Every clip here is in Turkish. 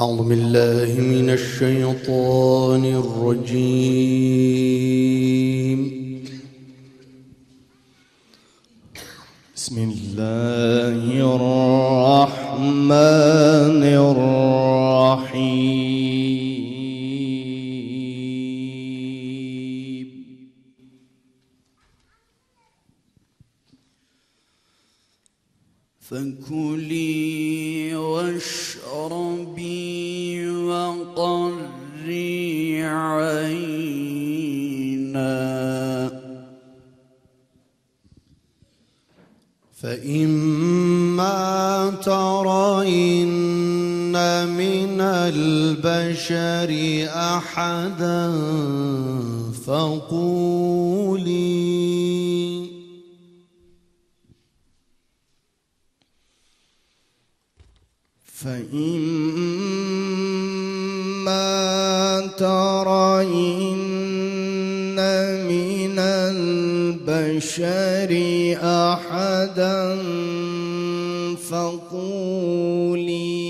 أعوذ بالله من الشيطان الرجيم. بسم الله الرحمن الرحيم. فكلي واشربي وقري عينا. فإما ترين من البشر أحدا فقولي فإما ترين من البشر أحدا فقولي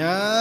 Yeah.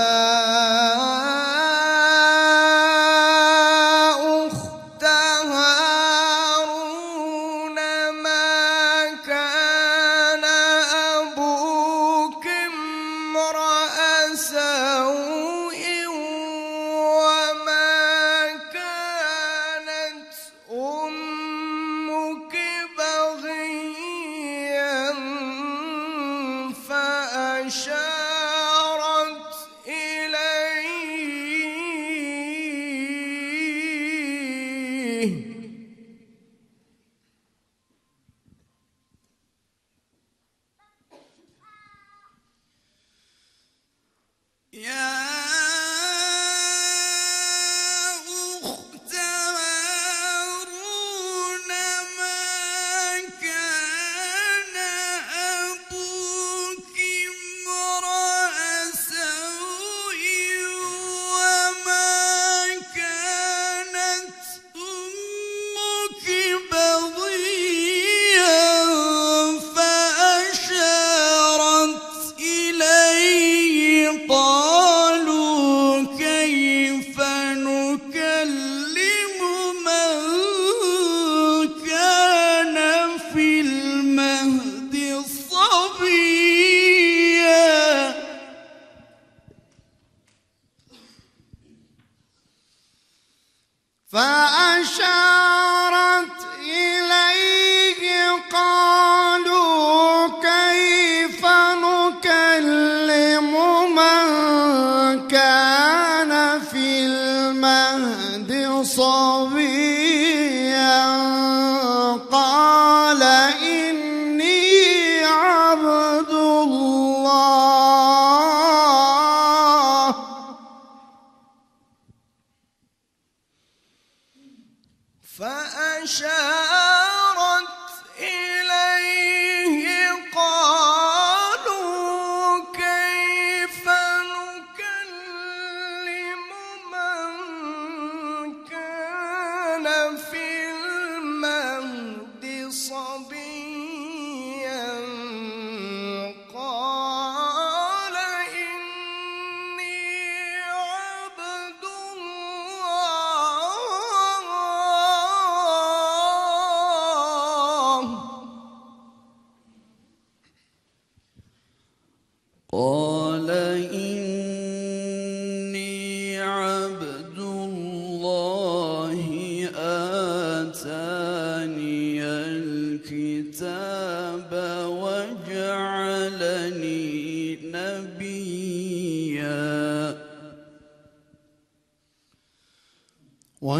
be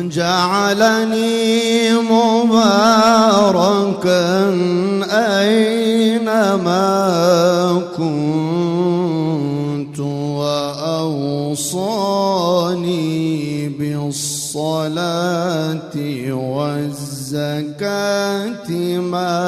جعلني مباركا أينما كنت وأوصاني بالصلاة والزكاة ما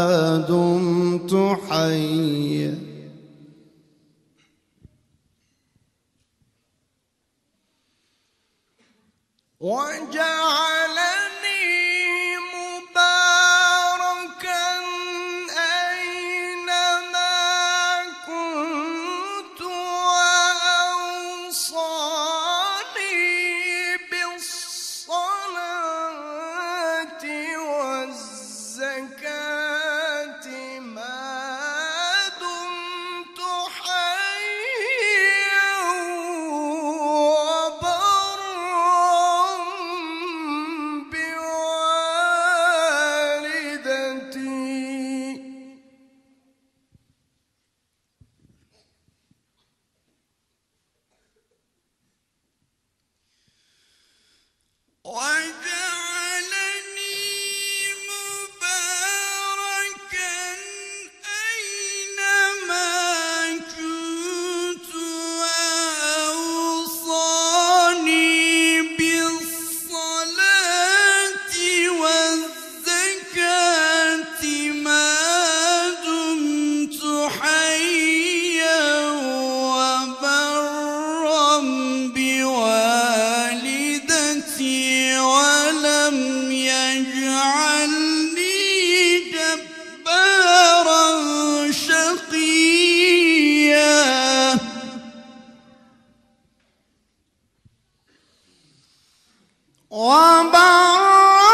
وبرا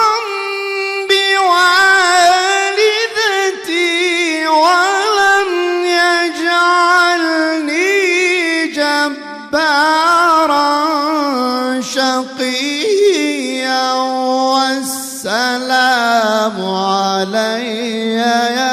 بوالدتي ولم يجعلني جبارا شقيا والسلام علي يا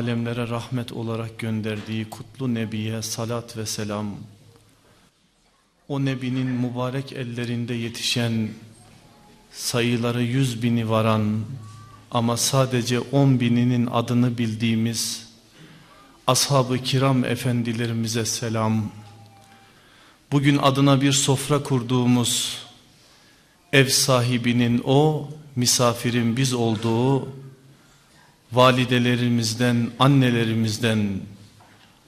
alemlere rahmet olarak gönderdiği kutlu Nebiye salat ve selam, o Nebinin mübarek ellerinde yetişen, sayıları yüz bini varan ama sadece on bininin adını bildiğimiz ashab-ı kiram efendilerimize selam. Bugün adına bir sofra kurduğumuz ev sahibinin o, misafirin biz olduğu validelerimizden, annelerimizden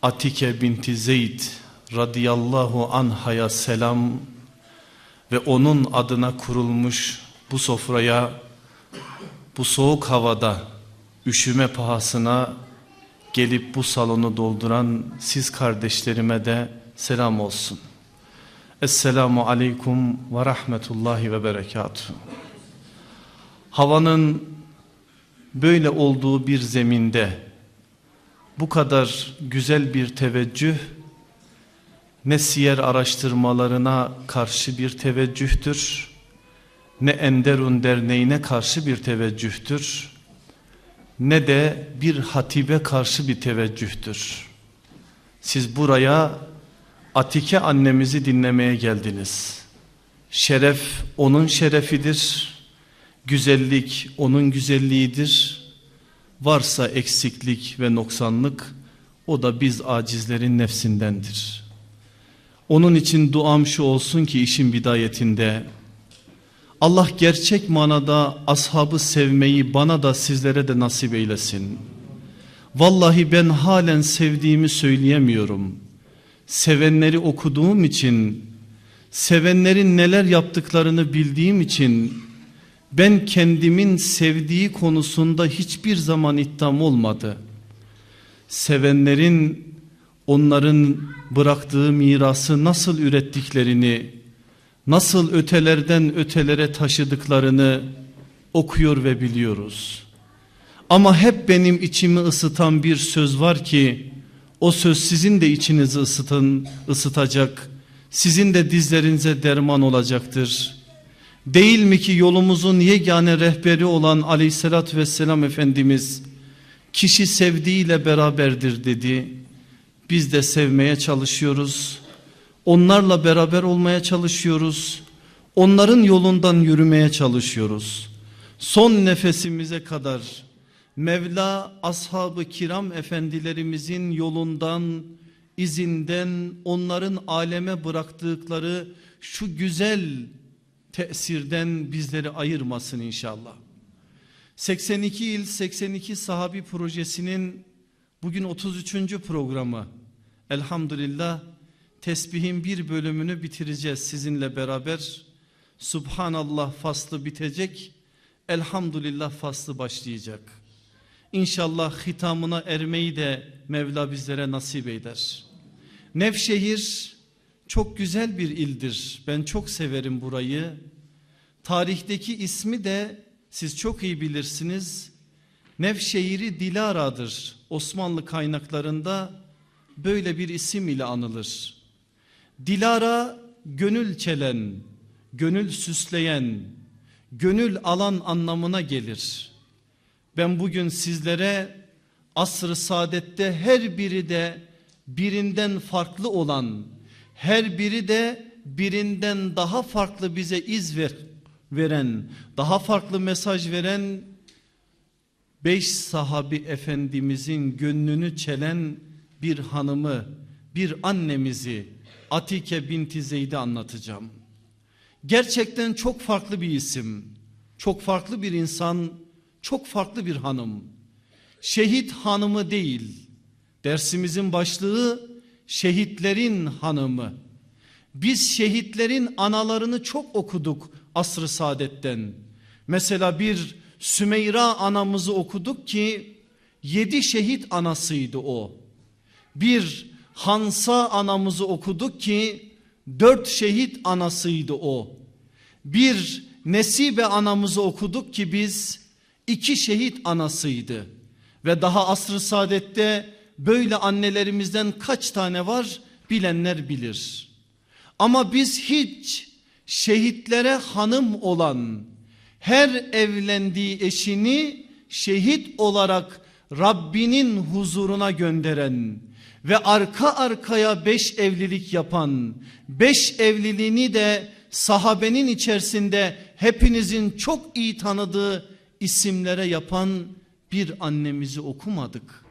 Atike binti Zeyd radıyallahu anhaya selam ve onun adına kurulmuş bu sofraya bu soğuk havada üşüme pahasına gelip bu salonu dolduran siz kardeşlerime de selam olsun. Esselamu aleyküm ve rahmetullahi ve berekatuhu. Havanın böyle olduğu bir zeminde bu kadar güzel bir teveccüh ne siyer araştırmalarına karşı bir teveccühtür ne Enderun Derneği'ne karşı bir teveccühtür ne de bir hatibe karşı bir teveccühtür. Siz buraya Atike annemizi dinlemeye geldiniz. Şeref onun şerefidir. Güzellik onun güzelliğidir. Varsa eksiklik ve noksanlık o da biz acizlerin nefsindendir. Onun için duam şu olsun ki işin bidayetinde Allah gerçek manada ashabı sevmeyi bana da sizlere de nasip eylesin. Vallahi ben halen sevdiğimi söyleyemiyorum. Sevenleri okuduğum için, sevenlerin neler yaptıklarını bildiğim için ben kendimin sevdiği konusunda hiçbir zaman iddiam olmadı. Sevenlerin onların bıraktığı mirası nasıl ürettiklerini, nasıl ötelerden ötelere taşıdıklarını okuyor ve biliyoruz. Ama hep benim içimi ısıtan bir söz var ki o söz sizin de içinizi ısıtın, ısıtacak, sizin de dizlerinize derman olacaktır. Değil mi ki yolumuzun yegane rehberi olan aleyhissalatü vesselam Efendimiz kişi sevdiğiyle beraberdir dedi. Biz de sevmeye çalışıyoruz. Onlarla beraber olmaya çalışıyoruz. Onların yolundan yürümeye çalışıyoruz. Son nefesimize kadar Mevla ashabı kiram efendilerimizin yolundan, izinden, onların aleme bıraktıkları şu güzel tesirden bizleri ayırmasın inşallah. 82 il 82 sahabi projesinin bugün 33. programı. Elhamdülillah tesbihin bir bölümünü bitireceğiz sizinle beraber. Subhanallah faslı bitecek. Elhamdülillah faslı başlayacak. İnşallah hitamına ermeyi de Mevla bizlere nasip eder. Nevşehir çok güzel bir ildir. Ben çok severim burayı. Tarihteki ismi de siz çok iyi bilirsiniz. Nevşehir'i Dilara'dır. Osmanlı kaynaklarında böyle bir isim ile anılır. Dilara gönül çelen, gönül süsleyen, gönül alan anlamına gelir. Ben bugün sizlere asr-ı saadette her biri de birinden farklı olan, her biri de birinden daha farklı bize iz ver, veren, daha farklı mesaj veren beş sahabi efendimizin gönlünü çelen bir hanımı, bir annemizi Atike binti Zeyd'i anlatacağım. Gerçekten çok farklı bir isim, çok farklı bir insan, çok farklı bir hanım. Şehit hanımı değil, dersimizin başlığı şehitlerin hanımı. Biz şehitlerin analarını çok okuduk asr-ı saadetten. Mesela bir Sümeyra anamızı okuduk ki yedi şehit anasıydı o. Bir Hansa anamızı okuduk ki dört şehit anasıydı o. Bir Nesibe anamızı okuduk ki biz iki şehit anasıydı. Ve daha asr-ı saadette böyle annelerimizden kaç tane var bilenler bilir. Ama biz hiç şehitlere hanım olan her evlendiği eşini şehit olarak Rabbinin huzuruna gönderen ve arka arkaya beş evlilik yapan, beş evliliğini de sahabenin içerisinde hepinizin çok iyi tanıdığı isimlere yapan bir annemizi okumadık.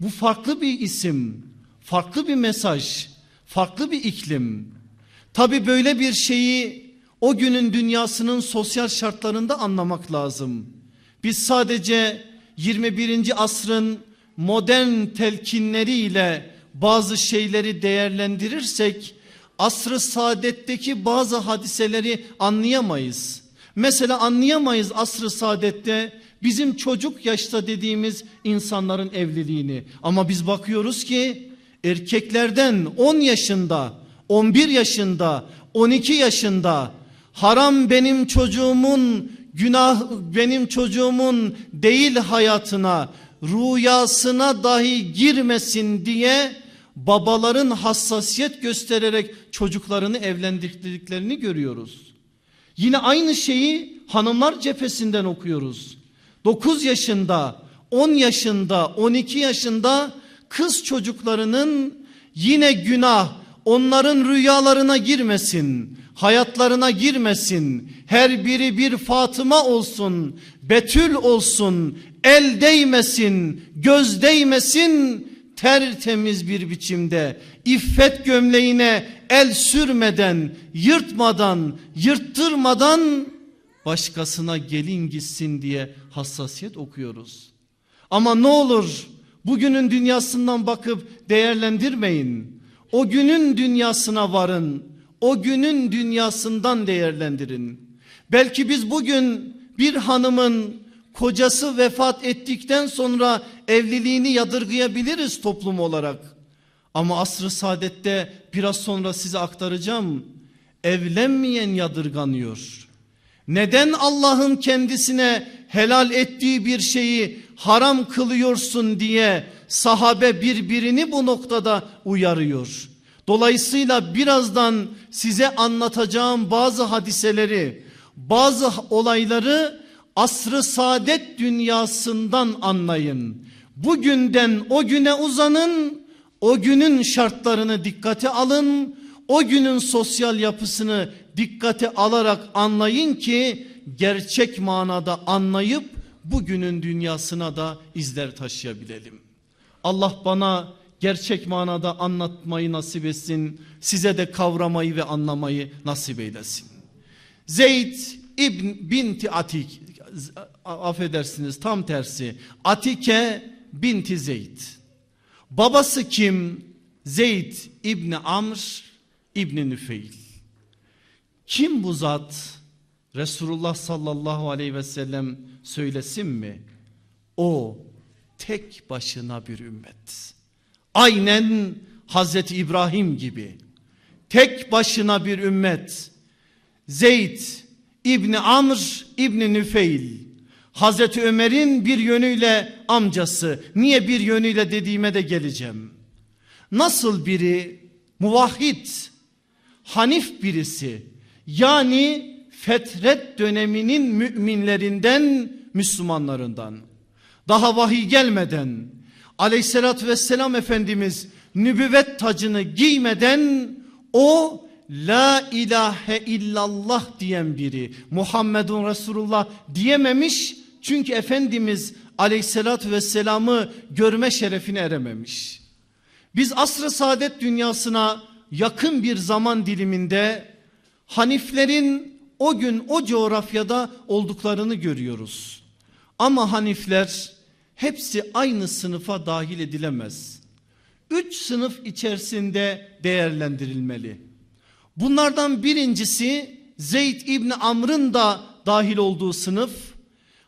Bu farklı bir isim, farklı bir mesaj, farklı bir iklim. Tabi böyle bir şeyi o günün dünyasının sosyal şartlarında anlamak lazım. Biz sadece 21. asrın modern telkinleriyle bazı şeyleri değerlendirirsek asrı saadetteki bazı hadiseleri anlayamayız. Mesela anlayamayız asrı saadette bizim çocuk yaşta dediğimiz insanların evliliğini. Ama biz bakıyoruz ki erkeklerden 10 yaşında, 11 yaşında, 12 yaşında haram benim çocuğumun günah benim çocuğumun değil hayatına rüyasına dahi girmesin diye babaların hassasiyet göstererek çocuklarını evlendirdiklerini görüyoruz. Yine aynı şeyi hanımlar cephesinden okuyoruz. 9 yaşında, 10 yaşında, 12 yaşında kız çocuklarının yine günah onların rüyalarına girmesin, hayatlarına girmesin. Her biri bir Fatıma olsun, Betül olsun, el değmesin, göz değmesin, tertemiz bir biçimde iffet gömleğine el sürmeden, yırtmadan, yırttırmadan başkasına gelin gitsin diye hassasiyet okuyoruz. Ama ne olur bugünün dünyasından bakıp değerlendirmeyin. O günün dünyasına varın. O günün dünyasından değerlendirin. Belki biz bugün bir hanımın kocası vefat ettikten sonra evliliğini yadırgayabiliriz toplum olarak. Ama asr-ı saadette biraz sonra size aktaracağım. Evlenmeyen yadırganıyor. Neden Allah'ın kendisine helal ettiği bir şeyi haram kılıyorsun diye sahabe birbirini bu noktada uyarıyor. Dolayısıyla birazdan size anlatacağım bazı hadiseleri, bazı olayları asrı saadet dünyasından anlayın. Bugünden o güne uzanın, o günün şartlarını dikkate alın, o günün sosyal yapısını dikkate alarak anlayın ki gerçek manada anlayıp bugünün dünyasına da izler taşıyabilelim. Allah bana gerçek manada anlatmayı nasip etsin. Size de kavramayı ve anlamayı nasip eylesin. Zeyd İbn binti Atik affedersiniz tam tersi Atike binti Zeyd. Babası kim? Zeyd İbni Amr İbni Nüfeil. Kim bu zat? Resulullah sallallahu aleyhi ve sellem söylesin mi? O tek başına bir ümmet. Aynen Hazreti İbrahim gibi. Tek başına bir ümmet. Zeyd İbni Amr İbni Nüfeil. Hazreti Ömer'in bir yönüyle amcası. Niye bir yönüyle dediğime de geleceğim. Nasıl biri muvahhid, hanif birisi yani fetret döneminin müminlerinden Müslümanlarından daha vahiy gelmeden aleyhissalatü vesselam Efendimiz nübüvvet tacını giymeden o la ilahe illallah diyen biri Muhammedun Resulullah diyememiş çünkü Efendimiz aleyhissalatü vesselamı görme şerefine erememiş. Biz asr-ı saadet dünyasına yakın bir zaman diliminde Haniflerin o gün o coğrafyada olduklarını görüyoruz. Ama Hanifler hepsi aynı sınıfa dahil edilemez. Üç sınıf içerisinde değerlendirilmeli. Bunlardan birincisi Zeyd İbni Amr'ın da dahil olduğu sınıf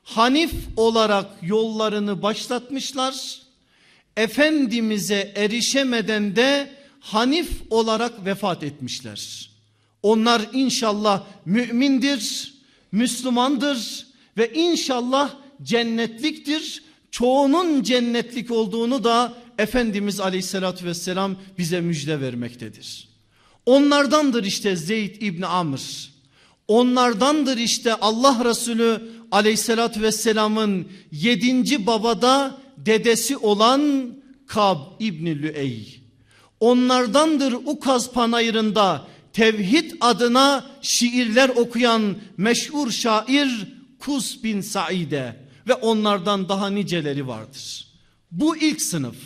Hanif olarak yollarını başlatmışlar. Efendimiz'e erişemeden de Hanif olarak vefat etmişler. Onlar inşallah mümindir, Müslümandır ve inşallah cennetliktir. Çoğunun cennetlik olduğunu da Efendimiz aleyhissalatü vesselam bize müjde vermektedir. Onlardandır işte Zeyd İbni Amr. Onlardandır işte Allah Resulü aleyhissalatü vesselamın yedinci babada dedesi olan Kab İbni Lüey. Onlardandır Ukaz Panayırı'nda tevhid adına şiirler okuyan meşhur şair Kus bin Saide ve onlardan daha niceleri vardır. Bu ilk sınıf.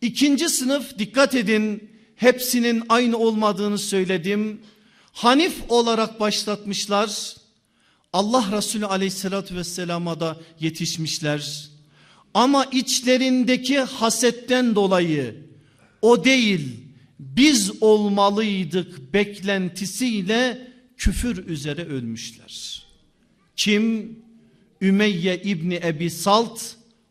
İkinci sınıf dikkat edin hepsinin aynı olmadığını söyledim. Hanif olarak başlatmışlar. Allah Resulü aleyhissalatü vesselama da yetişmişler. Ama içlerindeki hasetten dolayı o değil biz olmalıydık beklentisiyle küfür üzere ölmüşler. Kim? Ümeyye İbni Ebi Salt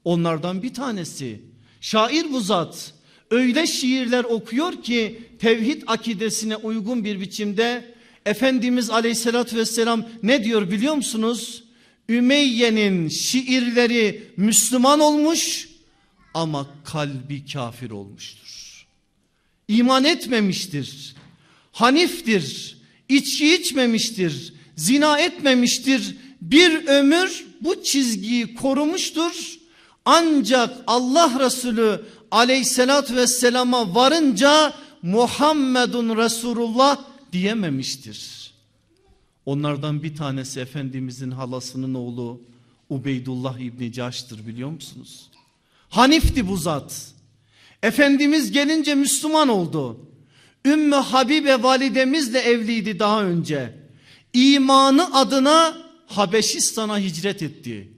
onlardan bir tanesi. Şair bu zat öyle şiirler okuyor ki tevhid akidesine uygun bir biçimde Efendimiz aleyhissalatü vesselam ne diyor biliyor musunuz? Ümeyye'nin şiirleri Müslüman olmuş ama kalbi kafir olmuştur. İman etmemiştir. Haniftir. içki içmemiştir. Zina etmemiştir. Bir ömür bu çizgiyi korumuştur. Ancak Allah Resulü aleyhissalatü vesselama varınca Muhammedun Resulullah diyememiştir. Onlardan bir tanesi Efendimizin halasının oğlu Ubeydullah İbni Caş'tır biliyor musunuz? Hanifti bu zat. Efendimiz gelince Müslüman oldu. Ümmü Habibe validemizle evliydi daha önce. İmanı adına Habeşistan'a hicret etti.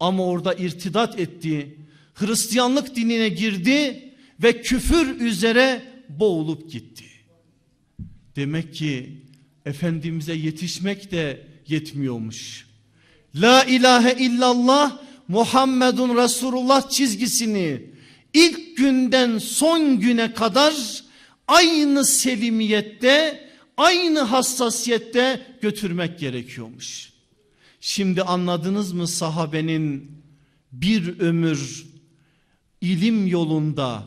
Ama orada irtidat etti. Hristiyanlık dinine girdi ve küfür üzere boğulup gitti. Demek ki Efendimiz'e yetişmek de yetmiyormuş. La ilahe illallah Muhammedun Resulullah çizgisini ilk günden son güne kadar aynı selimiyette, aynı hassasiyette götürmek gerekiyormuş. Şimdi anladınız mı sahabenin bir ömür ilim yolunda,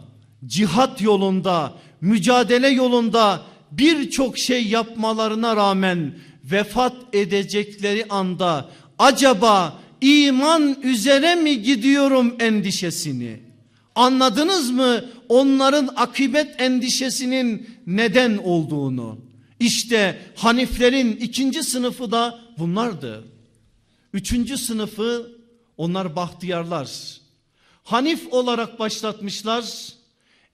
cihat yolunda, mücadele yolunda birçok şey yapmalarına rağmen vefat edecekleri anda acaba iman üzere mi gidiyorum endişesini anladınız mı onların akıbet endişesinin neden olduğunu işte Haniflerin ikinci sınıfı da bunlardı üçüncü sınıfı onlar bahtiyarlar Hanif olarak başlatmışlar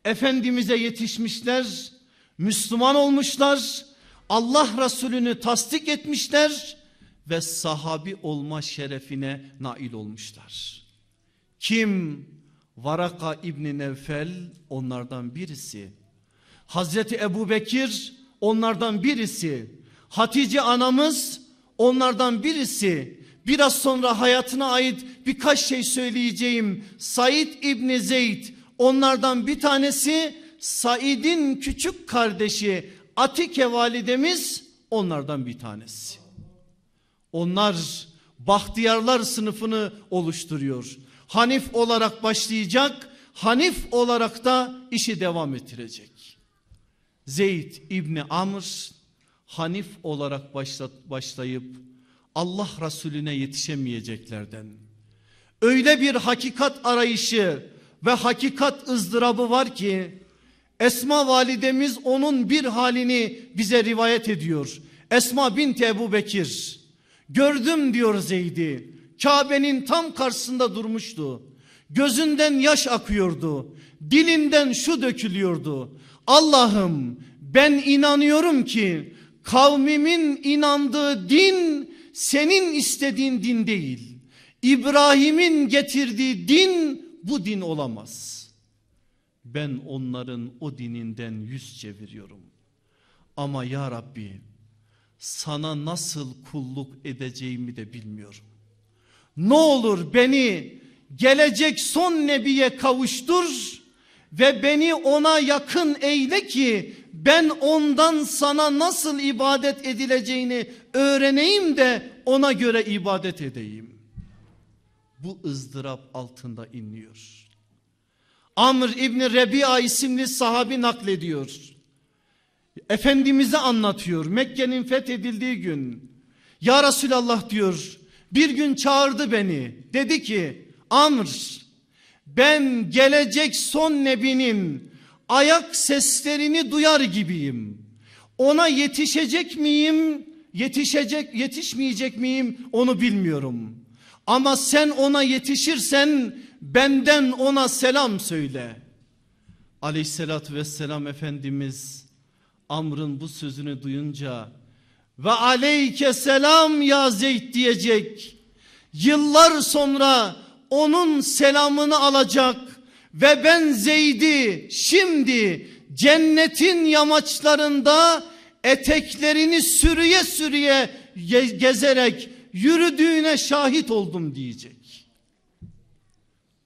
Efendimiz'e yetişmişler Müslüman olmuşlar. Allah Resulü'nü tasdik etmişler ve sahabi olma şerefine nail olmuşlar. Kim? Varaka İbni Nevfel onlardan birisi. Hazreti Ebu Bekir onlardan birisi. Hatice anamız onlardan birisi. Biraz sonra hayatına ait birkaç şey söyleyeceğim. Said İbni Zeyd onlardan bir tanesi Said'in küçük kardeşi Atike validemiz onlardan bir tanesi. Onlar bahtiyarlar sınıfını oluşturuyor. Hanif olarak başlayacak, Hanif olarak da işi devam ettirecek. Zeyd İbni Amr Hanif olarak başlayıp Allah Resulüne yetişemeyeceklerden. Öyle bir hakikat arayışı ve hakikat ızdırabı var ki Esma validemiz onun bir halini bize rivayet ediyor. Esma binti Ebu Bekir. Gördüm diyor Zeyd'i. Kabe'nin tam karşısında durmuştu. Gözünden yaş akıyordu. Dilinden şu dökülüyordu. Allah'ım ben inanıyorum ki kavmimin inandığı din senin istediğin din değil. İbrahim'in getirdiği din bu din olamaz ben onların o dininden yüz çeviriyorum. Ama ya Rabbi sana nasıl kulluk edeceğimi de bilmiyorum. Ne olur beni gelecek son nebiye kavuştur ve beni ona yakın eyle ki ben ondan sana nasıl ibadet edileceğini öğreneyim de ona göre ibadet edeyim. Bu ızdırap altında inliyor. Amr İbni Rebi'a isimli sahabi naklediyor. Efendimiz'e anlatıyor Mekke'nin fethedildiği gün. Ya Resulallah diyor bir gün çağırdı beni. Dedi ki Amr ben gelecek son nebinin ayak seslerini duyar gibiyim. Ona yetişecek miyim? Yetişecek, yetişmeyecek miyim? Onu bilmiyorum. Ama sen ona yetişirsen benden ona selam söyle. Aleyhissalatü vesselam Efendimiz Amr'ın bu sözünü duyunca ve aleyke selam ya Zeyd diyecek. Yıllar sonra onun selamını alacak ve ben Zeyd'i şimdi cennetin yamaçlarında eteklerini sürüye sürüye gezerek yürüdüğüne şahit oldum diyecek.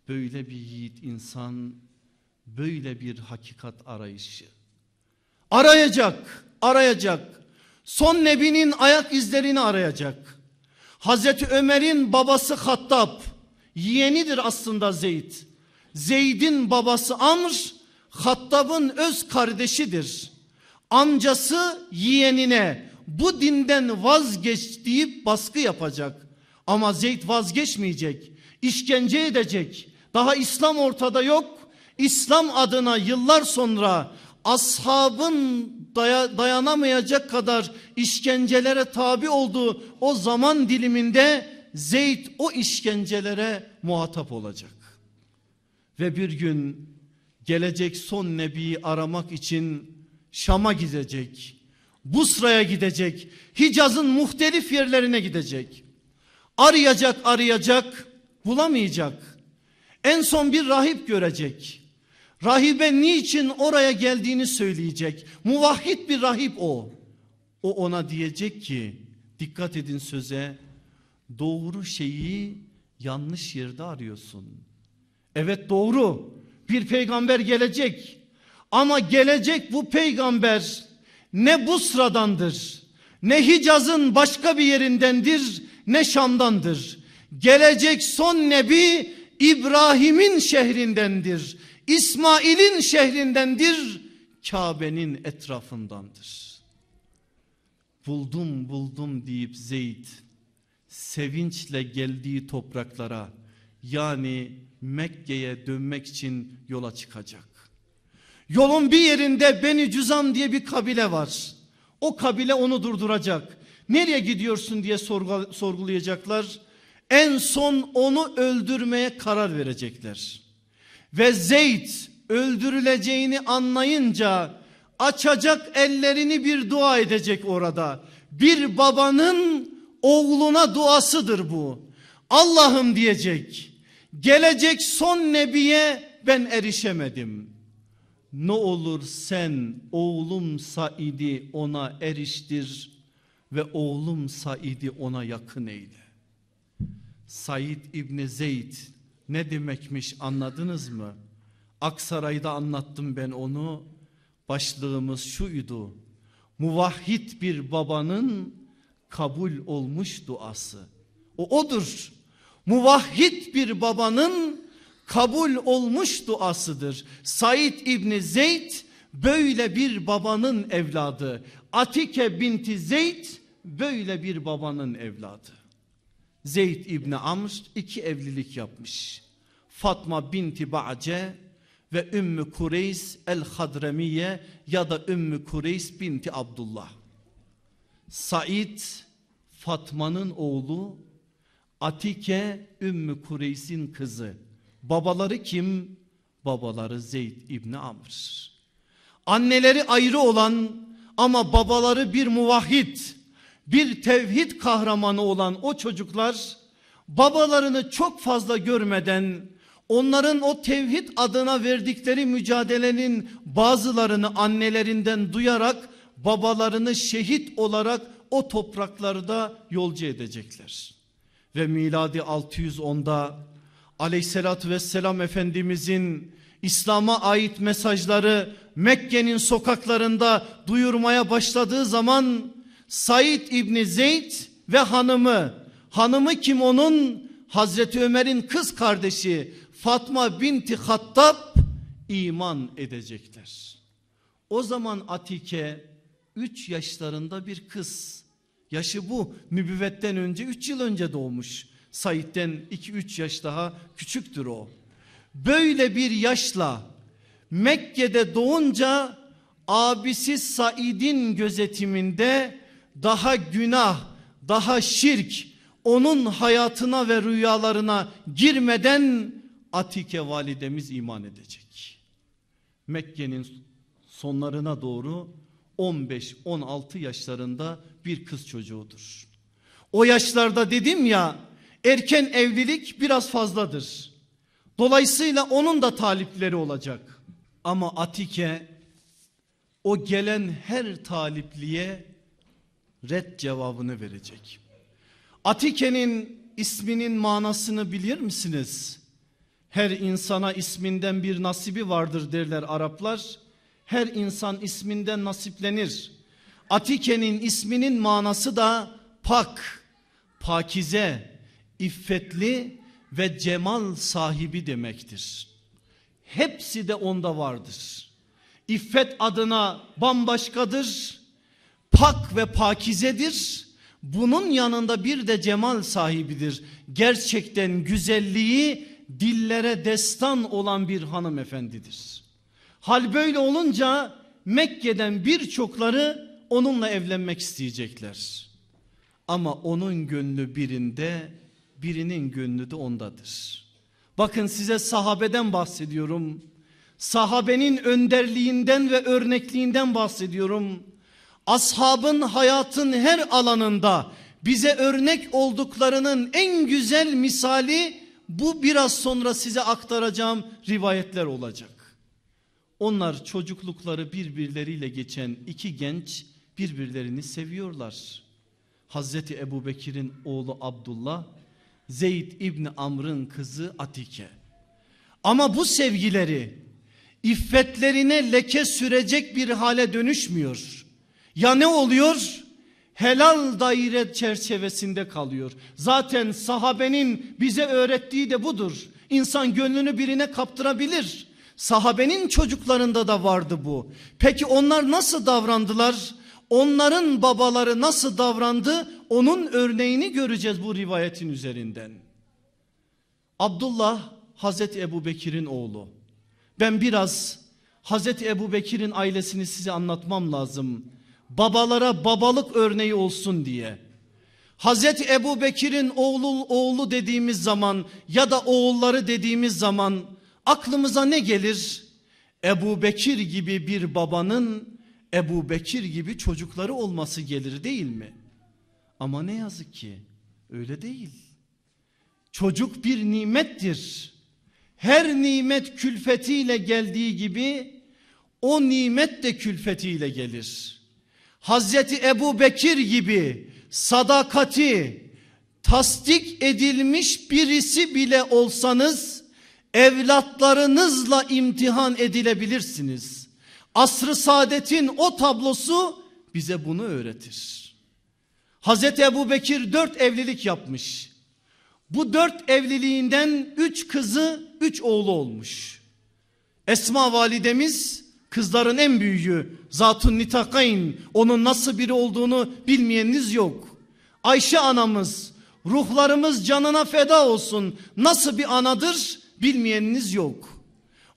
Böyle bir yiğit insan böyle bir hakikat arayışı. Arayacak, arayacak. Son nebinin ayak izlerini arayacak. Hazreti Ömer'in babası Hattab, yeğenidir aslında Zeyd. Zeyd'in babası Amr, Hattab'ın öz kardeşidir. Amcası yeğenine bu dinden vazgeç deyip baskı yapacak. Ama Zeyd vazgeçmeyecek, işkence edecek. Daha İslam ortada yok. İslam adına yıllar sonra ashabın daya, dayanamayacak kadar işkencelere tabi olduğu o zaman diliminde Zeyd o işkencelere muhatap olacak. Ve bir gün gelecek son nebiyi aramak için Şam'a gidecek. Busra'ya gidecek. Hicaz'ın muhtelif yerlerine gidecek. Arayacak arayacak bulamayacak. En son bir rahip görecek. Rahibe niçin oraya geldiğini söyleyecek. Muvahhid bir rahip o. O ona diyecek ki dikkat edin söze doğru şeyi yanlış yerde arıyorsun. Evet doğru bir peygamber gelecek ama gelecek bu peygamber ne Busra'dandır ne Hicaz'ın başka bir yerindendir ne Şam'dandır. Gelecek son nebi İbrahim'in şehrindendir. İsmail'in şehrindendir. Kabe'nin etrafındandır. Buldum buldum deyip Zeyd sevinçle geldiği topraklara yani Mekke'ye dönmek için yola çıkacak. Yolun bir yerinde Beni Cüzam diye bir kabile var. O kabile onu durduracak. Nereye gidiyorsun diye sorgulayacaklar. En son onu öldürmeye karar verecekler. Ve Zeyd öldürüleceğini anlayınca açacak ellerini bir dua edecek orada. Bir babanın oğluna duasıdır bu. Allah'ım diyecek. Gelecek son nebiye ben erişemedim. Ne olur sen oğlum Said'i ona eriştir ve oğlum Said'i ona yakın eyle. Said İbni Zeyd ne demekmiş anladınız mı? Aksaray'da anlattım ben onu. Başlığımız şuydu. Muvahhid bir babanın kabul olmuş duası. O odur. Muvahhid bir babanın kabul olmuş duasıdır. Said İbni Zeyd böyle bir babanın evladı. Atike binti Zeyd böyle bir babanın evladı. Zeyd İbni Amr iki evlilik yapmış. Fatma binti Ba'ce ve Ümmü Kureys el-Hadremiye ya da Ümmü Kureys binti Abdullah. Said Fatma'nın oğlu Atike Ümmü Kureys'in kızı. Babaları kim? Babaları Zeyd İbni Amr. Anneleri ayrı olan ama babaları bir muvahhid, bir tevhid kahramanı olan o çocuklar babalarını çok fazla görmeden onların o tevhid adına verdikleri mücadelenin bazılarını annelerinden duyarak babalarını şehit olarak o topraklarda yolcu edecekler. Ve miladi 610'da aleyhissalatü vesselam Efendimizin İslam'a ait mesajları Mekke'nin sokaklarında duyurmaya başladığı zaman Said İbni Zeyd ve hanımı, hanımı kim onun? Hazreti Ömer'in kız kardeşi Fatma binti Hattab iman edecekler. O zaman Atike 3 yaşlarında bir kız. Yaşı bu nübüvvetten önce 3 yıl önce doğmuş. Said'den 2-3 yaş daha küçüktür o. Böyle bir yaşla Mekke'de doğunca abisi Said'in gözetiminde daha günah, daha şirk onun hayatına ve rüyalarına girmeden Atike validemiz iman edecek. Mekke'nin sonlarına doğru 15-16 yaşlarında bir kız çocuğudur. O yaşlarda dedim ya erken evlilik biraz fazladır. Dolayısıyla onun da talipleri olacak. Ama Atike o gelen her talipliğe red cevabını verecek. Atike'nin isminin manasını bilir misiniz? Her insana isminden bir nasibi vardır derler Araplar. Her insan isminden nasiplenir. Atike'nin isminin manası da pak, pakize, iffetli ve cemal sahibi demektir. Hepsi de onda vardır. İffet adına bambaşkadır. Pak ve pakizedir. Bunun yanında bir de cemal sahibidir. Gerçekten güzelliği dillere destan olan bir hanımefendidir. Hal böyle olunca Mekke'den birçokları onunla evlenmek isteyecekler. Ama onun gönlü birinde, birinin gönlü de ondadır. Bakın size sahabeden bahsediyorum. Sahabenin önderliğinden ve örnekliğinden bahsediyorum. Ashabın hayatın her alanında bize örnek olduklarının en güzel misali bu biraz sonra size aktaracağım rivayetler olacak. Onlar çocuklukları birbirleriyle geçen iki genç birbirlerini seviyorlar. Hazreti Ebu Bekir'in oğlu Abdullah, Zeyd İbni Amr'ın kızı Atike. Ama bu sevgileri iffetlerine leke sürecek bir hale dönüşmüyor. Ya ne oluyor? Helal daire çerçevesinde kalıyor. Zaten sahabenin bize öğrettiği de budur. İnsan gönlünü birine kaptırabilir. Sahabenin çocuklarında da vardı bu. Peki onlar nasıl davrandılar? Onların babaları nasıl davrandı? Onun örneğini göreceğiz bu rivayetin üzerinden. Abdullah Hazreti Ebu Bekir'in oğlu. Ben biraz Hazreti Ebu Bekir'in ailesini size anlatmam lazım. Babalara babalık örneği olsun diye. Hazreti Ebu Bekir'in oğlu, oğlu dediğimiz zaman ya da oğulları dediğimiz zaman aklımıza ne gelir? Ebu Bekir gibi bir babanın Ebu Bekir gibi çocukları olması gelir değil mi? Ama ne yazık ki öyle değil. Çocuk bir nimettir. Her nimet külfetiyle geldiği gibi o nimet de külfetiyle gelir. Hazreti Ebu Bekir gibi sadakati tasdik edilmiş birisi bile olsanız evlatlarınızla imtihan edilebilirsiniz. Asr-ı saadetin o tablosu bize bunu öğretir. Hazreti Ebu Bekir dört evlilik yapmış. Bu dört evliliğinden üç kızı üç oğlu olmuş. Esma validemiz kızların en büyüğü Zatun Nitakayn onun nasıl biri olduğunu bilmeyeniniz yok. Ayşe anamız ruhlarımız canına feda olsun nasıl bir anadır bilmeyeniniz yok.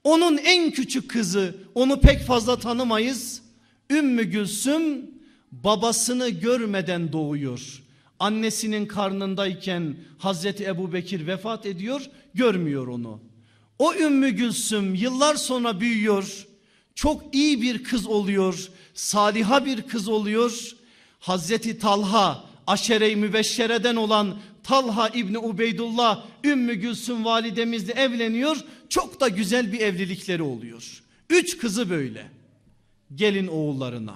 Onun en küçük kızı onu pek fazla tanımayız. Ümmü Gülsüm babasını görmeden doğuyor. Annesinin karnındayken Hazreti Ebu Bekir vefat ediyor görmüyor onu. O Ümmü Gülsüm yıllar sonra büyüyor. Çok iyi bir kız oluyor. Saliha bir kız oluyor. Hazreti Talha aşere-i mübeşşereden olan Talha İbni Ubeydullah Ümmü Gülsüm validemizle evleniyor. Çok da güzel bir evlilikleri oluyor. Üç kızı böyle. Gelin oğullarına.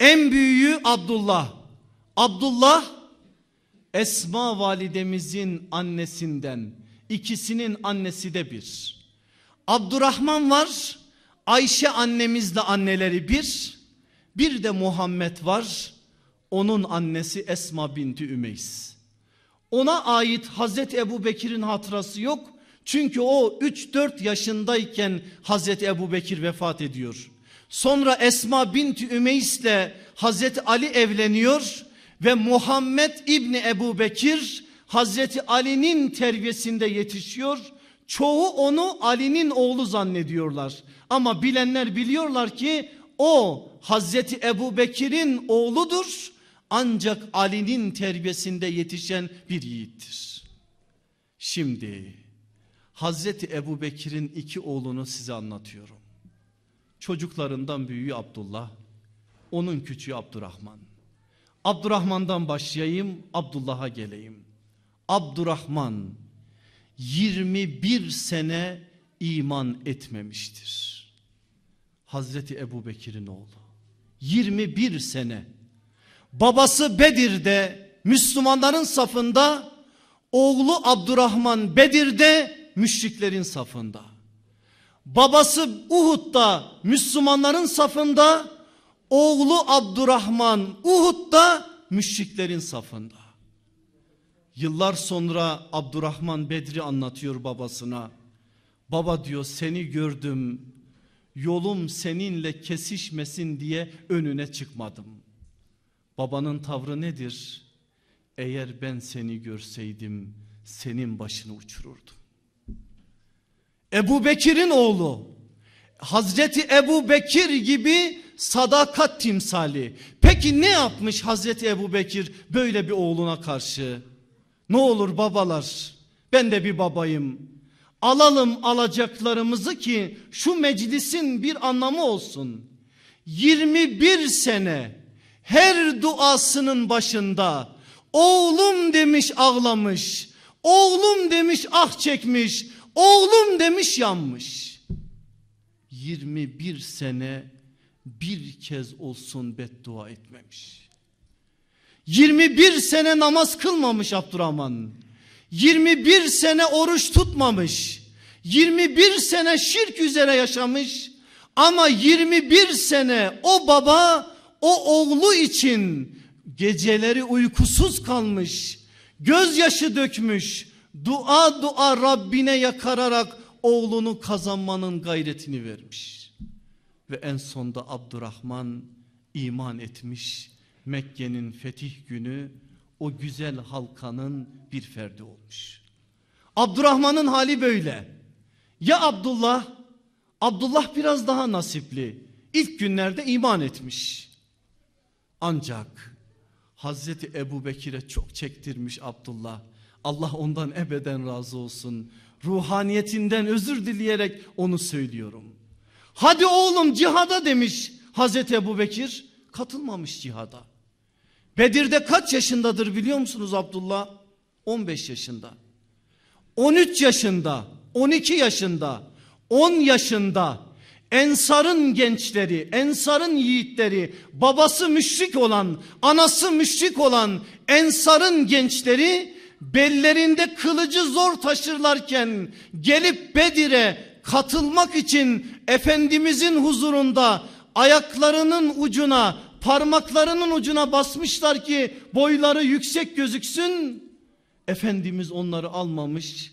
En büyüğü Abdullah. Abdullah Esma validemizin annesinden ikisinin annesi de bir. Abdurrahman var. Ayşe annemizle anneleri bir. Bir de Muhammed var. Onun annesi Esma binti Ümeys. Ona ait Hazreti Ebu Bekir'in hatırası yok. Çünkü o 3-4 yaşındayken Hazreti Ebu Bekir vefat ediyor. Sonra Esma binti Ümeys ile Hazreti Ali evleniyor ve Muhammed İbni Ebu Bekir Hazreti Ali'nin terbiyesinde yetişiyor. Çoğu onu Ali'nin oğlu zannediyorlar. Ama bilenler biliyorlar ki o Hazreti Ebu Bekir'in oğludur. Ancak Ali'nin terbiyesinde yetişen bir yiğittir. Şimdi Hazreti Ebu Bekir'in iki oğlunu size anlatıyorum. Çocuklarından büyüğü Abdullah, onun küçüğü Abdurrahman. Abdurrahman'dan başlayayım, Abdullah'a geleyim. Abdurrahman 21 sene iman etmemiştir. Hazreti Ebu Bekir'in oğlu. 21 sene. Babası Bedir'de Müslümanların safında, oğlu Abdurrahman Bedir'de müşriklerin safında. Babası Uhud'da Müslümanların safında, oğlu Abdurrahman Uhud'da müşriklerin safında. Yıllar sonra Abdurrahman Bedri anlatıyor babasına. Baba diyor seni gördüm yolum seninle kesişmesin diye önüne çıkmadım. Babanın tavrı nedir? Eğer ben seni görseydim senin başını uçururdum. Ebu Bekir'in oğlu Hazreti Ebu Bekir gibi sadakat timsali. Peki ne yapmış Hazreti Ebu Bekir böyle bir oğluna karşı? Ne olur babalar ben de bir babayım. Alalım alacaklarımızı ki şu meclisin bir anlamı olsun. 21 sene her duasının başında oğlum demiş ağlamış. Oğlum demiş ah çekmiş. Oğlum demiş yanmış. 21 sene bir kez olsun beddua etmemiş. 21 sene namaz kılmamış Abdurrahman. 21 sene oruç tutmamış. 21 sene şirk üzere yaşamış. Ama 21 sene o baba o oğlu için geceleri uykusuz kalmış. Gözyaşı dökmüş. Dua dua Rabbine yakararak oğlunu kazanmanın gayretini vermiş. Ve en sonda Abdurrahman iman etmiş. Mekke'nin fetih günü o güzel halkanın bir ferdi olmuş. Abdurrahman'ın hali böyle. Ya Abdullah? Abdullah biraz daha nasipli. İlk günlerde iman etmiş. Ancak Hazreti Ebu Bekir'e çok çektirmiş Abdullah. Allah ondan ebeden razı olsun. Ruhaniyetinden özür dileyerek onu söylüyorum. Hadi oğlum cihada demiş Hazreti Ebu Bekir. Katılmamış cihada. Bedir'de kaç yaşındadır biliyor musunuz Abdullah? 15 yaşında. 13 yaşında, 12 yaşında, 10 yaşında Ensar'ın gençleri, Ensar'ın yiğitleri, babası müşrik olan, anası müşrik olan Ensar'ın gençleri bellerinde kılıcı zor taşırlarken gelip Bedir'e katılmak için Efendimizin huzurunda ayaklarının ucuna parmaklarının ucuna basmışlar ki boyları yüksek gözüksün. Efendimiz onları almamış.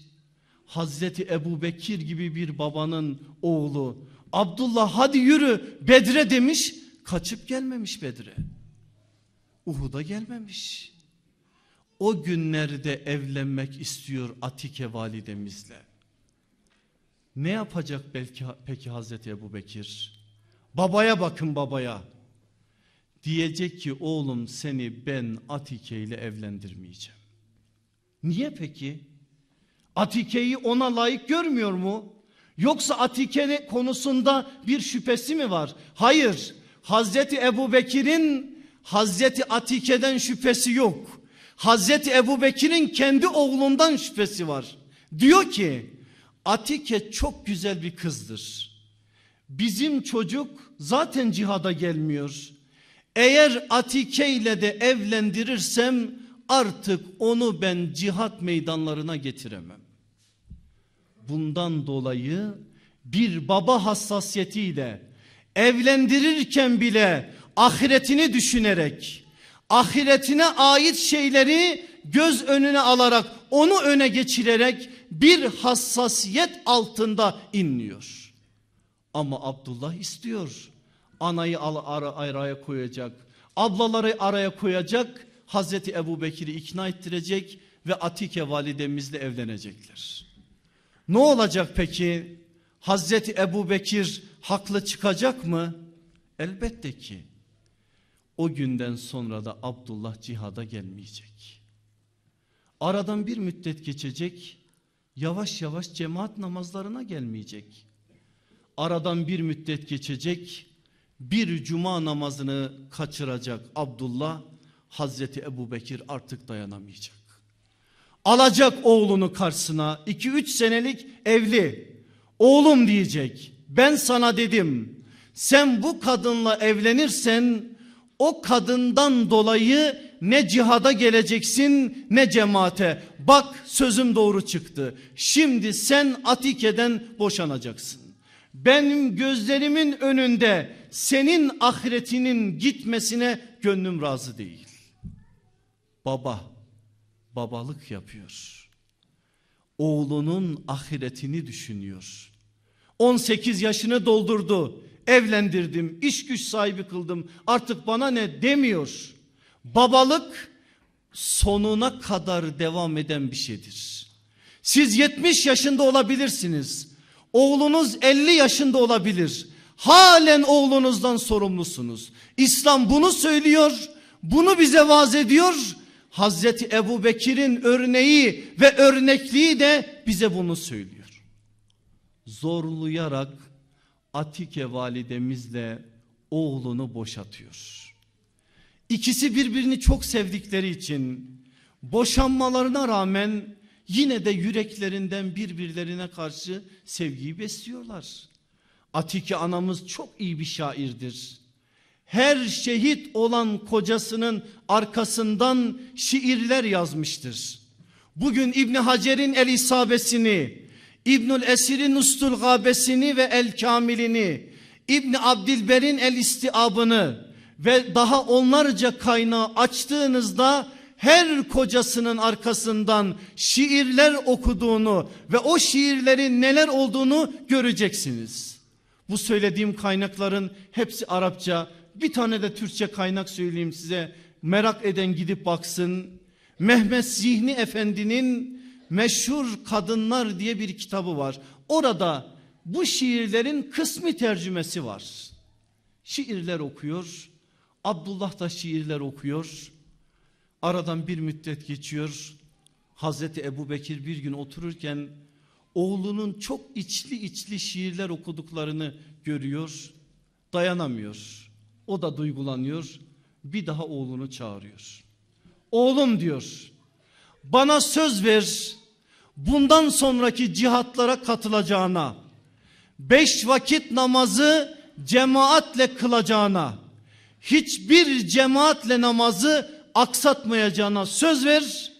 Hazreti Ebu Bekir gibi bir babanın oğlu Abdullah hadi yürü Bedre demiş. Kaçıp gelmemiş Bedre. Uhud'a gelmemiş. O günlerde evlenmek istiyor Atike validemizle. Ne yapacak belki peki Hazreti Ebu Bekir? Babaya bakın babaya. Diyecek ki oğlum seni ben Atike ile evlendirmeyeceğim. Niye peki? Atike'yi ona layık görmüyor mu? Yoksa Atike konusunda bir şüphesi mi var? Hayır. Hazreti Ebu Bekir'in Hazreti Atike'den şüphesi yok. Hazreti Ebu Bekir'in kendi oğlundan şüphesi var. Diyor ki Atike çok güzel bir kızdır. Bizim çocuk zaten cihada gelmiyor. Eğer Atike ile de evlendirirsem artık onu ben cihat meydanlarına getiremem. Bundan dolayı bir baba hassasiyetiyle evlendirirken bile ahiretini düşünerek ahiretine ait şeyleri göz önüne alarak onu öne geçirerek bir hassasiyet altında inliyor. Ama Abdullah istiyor. Anayı araya koyacak. Ablaları araya koyacak. Hazreti Ebu Bekir'i ikna ettirecek ve Atike validemizle evlenecekler. Ne olacak peki? Hazreti Ebu Bekir haklı çıkacak mı? Elbette ki. O günden sonra da Abdullah cihada gelmeyecek. Aradan bir müddet geçecek. Yavaş yavaş cemaat namazlarına gelmeyecek. Aradan bir müddet geçecek. Bir cuma namazını kaçıracak Abdullah. Hazreti Ebu Bekir artık dayanamayacak. Alacak oğlunu karşısına 2-3 senelik evli. Oğlum diyecek ben sana dedim sen bu kadınla evlenirsen o kadından dolayı ne cihada geleceksin ne cemaate. Bak sözüm doğru çıktı. Şimdi sen Atike'den boşanacaksın. Benim gözlerimin önünde senin ahiretinin gitmesine gönlüm razı değil. Baba babalık yapıyor. Oğlunun ahiretini düşünüyor. 18 yaşını doldurdu. Evlendirdim, iş güç sahibi kıldım. Artık bana ne demiyor. Babalık sonuna kadar devam eden bir şeydir. Siz 70 yaşında olabilirsiniz. Oğlunuz 50 yaşında olabilir. Halen oğlunuzdan sorumlusunuz. İslam bunu söylüyor. Bunu bize vaaz ediyor. Hazreti Ebu Bekir'in örneği ve örnekliği de bize bunu söylüyor. Zorlayarak Atike validemizle oğlunu boşatıyor. İkisi birbirini çok sevdikleri için boşanmalarına rağmen yine de yüreklerinden birbirlerine karşı sevgiyi besliyorlar. Atike anamız çok iyi bir şairdir. Her şehit olan kocasının arkasından şiirler yazmıştır. Bugün İbni Hacer'in el isabesini, İbnül Esir'in Ustul Gabesini ve El Kamilini, İbni Abdilber'in El İstiabını ve daha onlarca kaynağı açtığınızda her kocasının arkasından şiirler okuduğunu ve o şiirlerin neler olduğunu göreceksiniz. Bu söylediğim kaynakların hepsi Arapça. Bir tane de Türkçe kaynak söyleyeyim size. Merak eden gidip baksın. Mehmet Zihni Efendi'nin meşhur kadınlar diye bir kitabı var. Orada bu şiirlerin kısmi tercümesi var. Şiirler okuyor. Abdullah da şiirler okuyor. Aradan bir müddet geçiyor. Hazreti Ebu Bekir bir gün otururken oğlunun çok içli içli şiirler okuduklarını görüyor. Dayanamıyor. O da duygulanıyor. Bir daha oğlunu çağırıyor. Oğlum diyor bana söz ver bundan sonraki cihatlara katılacağına beş vakit namazı cemaatle kılacağına hiçbir cemaatle namazı aksatmayacağına söz ver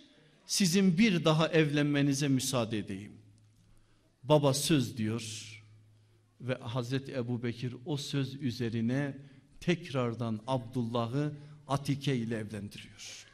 sizin bir daha evlenmenize müsaade edeyim. Baba söz diyor ve Hazreti Ebu Bekir o söz üzerine tekrardan Abdullah'ı Atike ile evlendiriyor.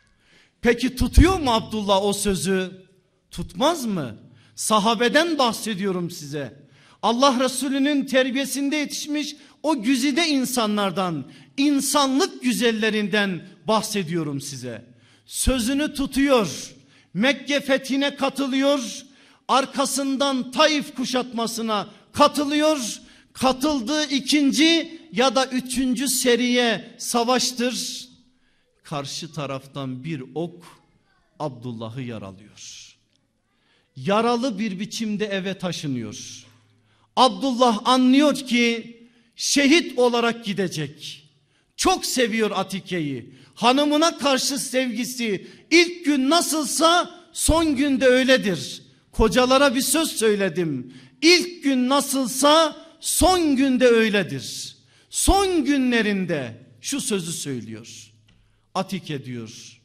Peki tutuyor mu Abdullah o sözü? Tutmaz mı? Sahabeden bahsediyorum size. Allah Resulü'nün terbiyesinde yetişmiş o güzide insanlardan, insanlık güzellerinden bahsediyorum size. Sözünü tutuyor. Mekke fethine katılıyor. Arkasından Taif kuşatmasına katılıyor. Katıldığı ikinci ya da üçüncü seriye savaştır. Karşı taraftan bir ok Abdullah'ı yaralıyor. Yaralı bir biçimde eve taşınıyor. Abdullah anlıyor ki şehit olarak gidecek. Çok seviyor Atike'yi. Hanımına karşı sevgisi ilk gün nasılsa son günde öyledir. Kocalara bir söz söyledim. İlk gün nasılsa son günde öyledir. Son günlerinde şu sözü söylüyor. Atike diyor.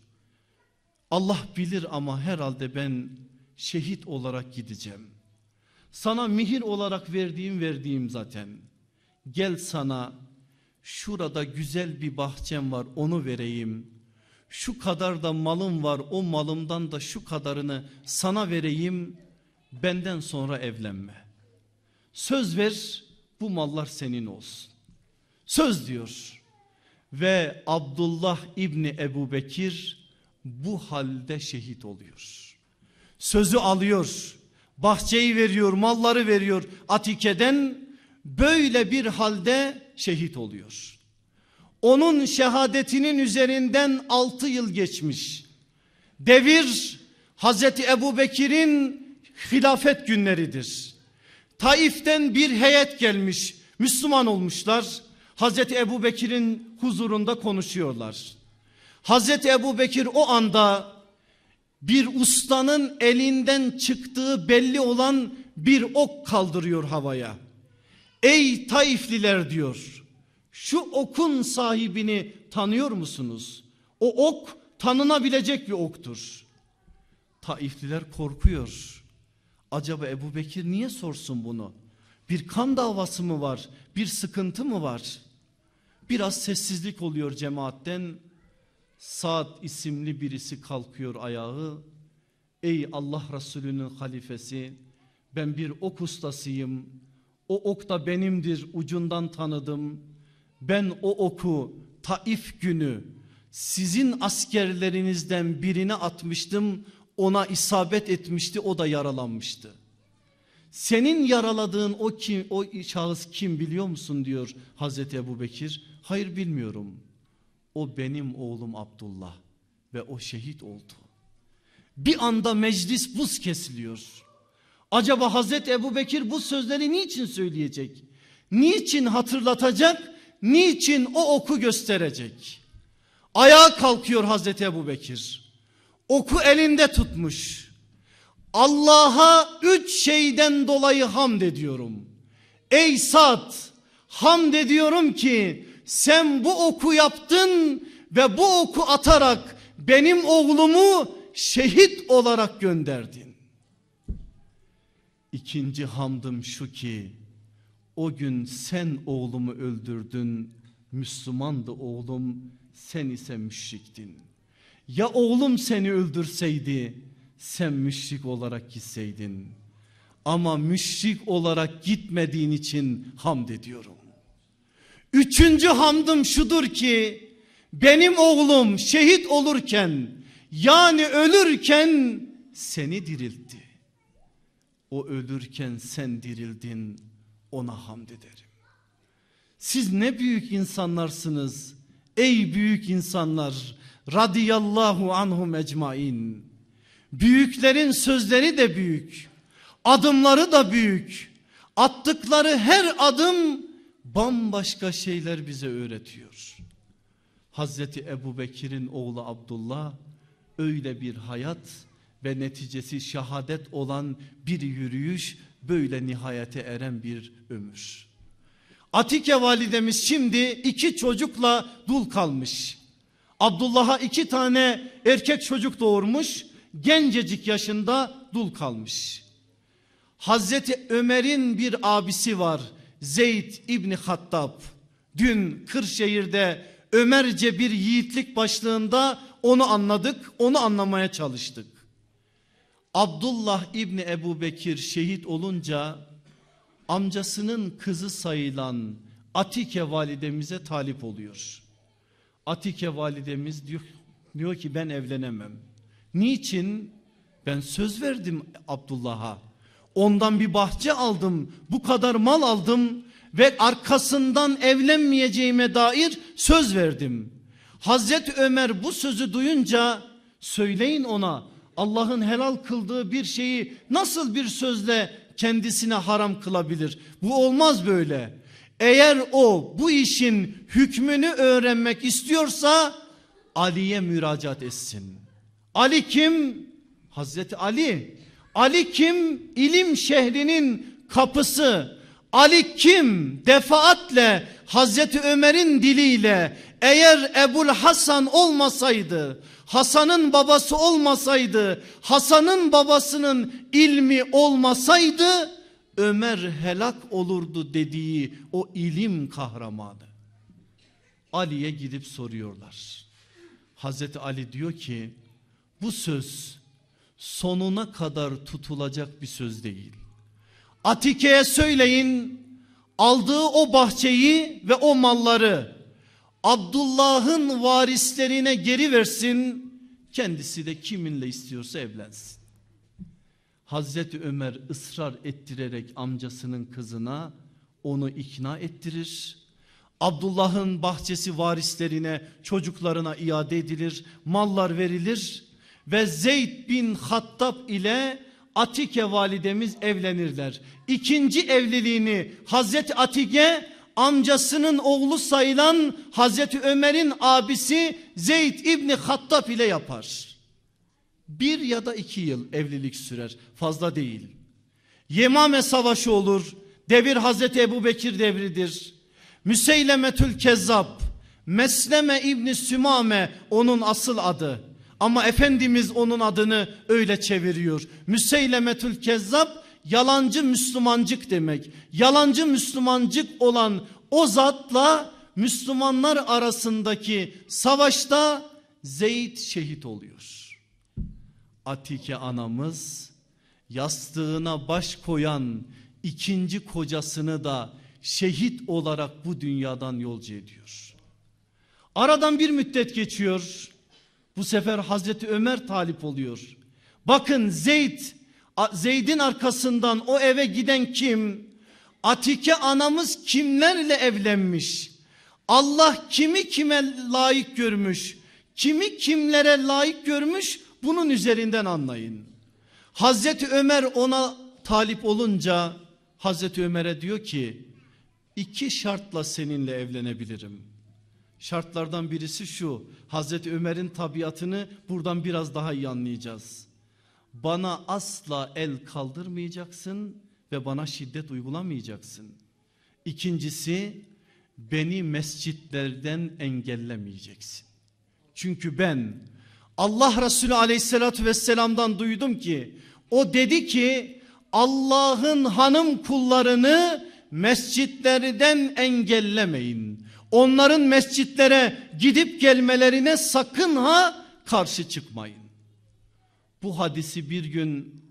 Allah bilir ama herhalde ben şehit olarak gideceğim. Sana mihir olarak verdiğim verdiğim zaten. Gel sana şurada güzel bir bahçem var onu vereyim. Şu kadar da malım var o malımdan da şu kadarını sana vereyim. Benden sonra evlenme. Söz ver bu mallar senin olsun. Söz diyor. Ve Abdullah İbni Ebu Bekir bu halde şehit oluyor. Sözü alıyor. Bahçeyi veriyor, malları veriyor Atike'den. Böyle bir halde şehit oluyor. Onun şehadetinin üzerinden 6 yıl geçmiş. Devir Hazreti Ebu Bekir'in hilafet günleridir. Taif'ten bir heyet gelmiş. Müslüman olmuşlar. Hazreti Ebu Bekir'in huzurunda konuşuyorlar. Hazreti Ebu Bekir o anda bir ustanın elinden çıktığı belli olan bir ok kaldırıyor havaya. Ey Taifliler diyor. Şu okun sahibini tanıyor musunuz? O ok tanınabilecek bir oktur. Taifliler korkuyor. Acaba Ebu Bekir niye sorsun bunu? Bir kan davası mı var? Bir sıkıntı mı var? Biraz sessizlik oluyor cemaatten. Saad isimli birisi kalkıyor ayağı. Ey Allah Resulü'nün halifesi ben bir ok ustasıyım. O ok da benimdir ucundan tanıdım. Ben o oku Taif günü sizin askerlerinizden birine atmıştım. Ona isabet etmişti o da yaralanmıştı. Senin yaraladığın o kim o şahıs kim biliyor musun diyor Hazreti Ebu Bekir. Hayır bilmiyorum. O benim oğlum Abdullah ve o şehit oldu. Bir anda meclis buz kesiliyor. Acaba Hazreti Ebu Bekir bu sözleri niçin söyleyecek? Niçin hatırlatacak? Niçin o oku gösterecek? Ayağa kalkıyor Hazreti Ebu Bekir. Oku elinde tutmuş. Allah'a üç şeyden dolayı hamd ediyorum. Ey Sad hamd ediyorum ki sen bu oku yaptın ve bu oku atarak benim oğlumu şehit olarak gönderdin. İkinci hamdım şu ki o gün sen oğlumu öldürdün Müslümandı oğlum sen ise müşriktin. Ya oğlum seni öldürseydi sen müşrik olarak gitseydin. Ama müşrik olarak gitmediğin için hamd ediyorum. Üçüncü hamdım şudur ki benim oğlum şehit olurken yani ölürken seni diriltti. O ölürken sen dirildin ona hamd ederim. Siz ne büyük insanlarsınız ey büyük insanlar radıyallahu anhum ecmain. Büyüklerin sözleri de büyük. Adımları da büyük. Attıkları her adım bambaşka şeyler bize öğretiyor. Hazreti Ebu Bekir'in oğlu Abdullah öyle bir hayat ve neticesi şehadet olan bir yürüyüş böyle nihayete eren bir ömür. Atike validemiz şimdi iki çocukla dul kalmış. Abdullah'a iki tane erkek çocuk doğurmuş. Gencecik yaşında dul kalmış. Hazreti Ömer'in bir abisi var. Zeyd İbni Hattab. Dün Kırşehir'de Ömerce bir yiğitlik başlığında onu anladık, onu anlamaya çalıştık. Abdullah İbni Ebu Bekir şehit olunca amcasının kızı sayılan Atike validemize talip oluyor. Atike validemiz diyor, diyor ki ben evlenemem. Niçin? Ben söz verdim Abdullah'a. Ondan bir bahçe aldım, bu kadar mal aldım ve arkasından evlenmeyeceğime dair söz verdim. Hazreti Ömer bu sözü duyunca söyleyin ona Allah'ın helal kıldığı bir şeyi nasıl bir sözle kendisine haram kılabilir? Bu olmaz böyle. Eğer o bu işin hükmünü öğrenmek istiyorsa Ali'ye müracaat etsin. Ali kim? Hazreti Ali. Ali kim? İlim şehrinin kapısı. Ali kim? Defaatle Hazreti Ömer'in diliyle eğer Ebul Hasan olmasaydı, Hasan'ın babası olmasaydı, Hasan'ın babasının ilmi olmasaydı Ömer helak olurdu dediği o ilim kahramanı. Ali'ye gidip soruyorlar. Hazreti Ali diyor ki bu söz sonuna kadar tutulacak bir söz değil. Atike'ye söyleyin aldığı o bahçeyi ve o malları Abdullah'ın varislerine geri versin. Kendisi de kiminle istiyorsa evlensin. Hazreti Ömer ısrar ettirerek amcasının kızına onu ikna ettirir. Abdullah'ın bahçesi varislerine çocuklarına iade edilir. Mallar verilir ve Zeyd bin Hattab ile Atike validemiz evlenirler. İkinci evliliğini Hazreti Atike amcasının oğlu sayılan Hazreti Ömer'in abisi Zeyd İbni Hattab ile yapar. Bir ya da iki yıl evlilik sürer fazla değil. Yemame savaşı olur. Devir Hazreti Ebu Bekir devridir. Müseylemetül Kezzab, Mesleme İbni Sümame onun asıl adı. Ama Efendimiz onun adını öyle çeviriyor. Müseylemetül Kezzab yalancı Müslümancık demek. Yalancı Müslümancık olan o zatla Müslümanlar arasındaki savaşta Zeyd şehit oluyor. Atike anamız yastığına baş koyan ikinci kocasını da şehit olarak bu dünyadan yolcu ediyor. Aradan bir müddet geçiyor. Bu sefer Hazreti Ömer talip oluyor. Bakın Zeyd, Zeyd'in arkasından o eve giden kim? Atike anamız kimlerle evlenmiş? Allah kimi kime layık görmüş? Kimi kimlere layık görmüş? Bunun üzerinden anlayın. Hazreti Ömer ona talip olunca Hazreti Ömer'e diyor ki iki şartla seninle evlenebilirim. Şartlardan birisi şu Hazreti Ömer'in tabiatını buradan biraz daha iyi anlayacağız. Bana asla el kaldırmayacaksın ve bana şiddet uygulamayacaksın. İkincisi beni mescitlerden engellemeyeceksin. Çünkü ben Allah Resulü aleyhissalatü vesselamdan duydum ki o dedi ki Allah'ın hanım kullarını mescitlerden engellemeyin. Onların mescitlere gidip gelmelerine sakın ha karşı çıkmayın. Bu hadisi bir gün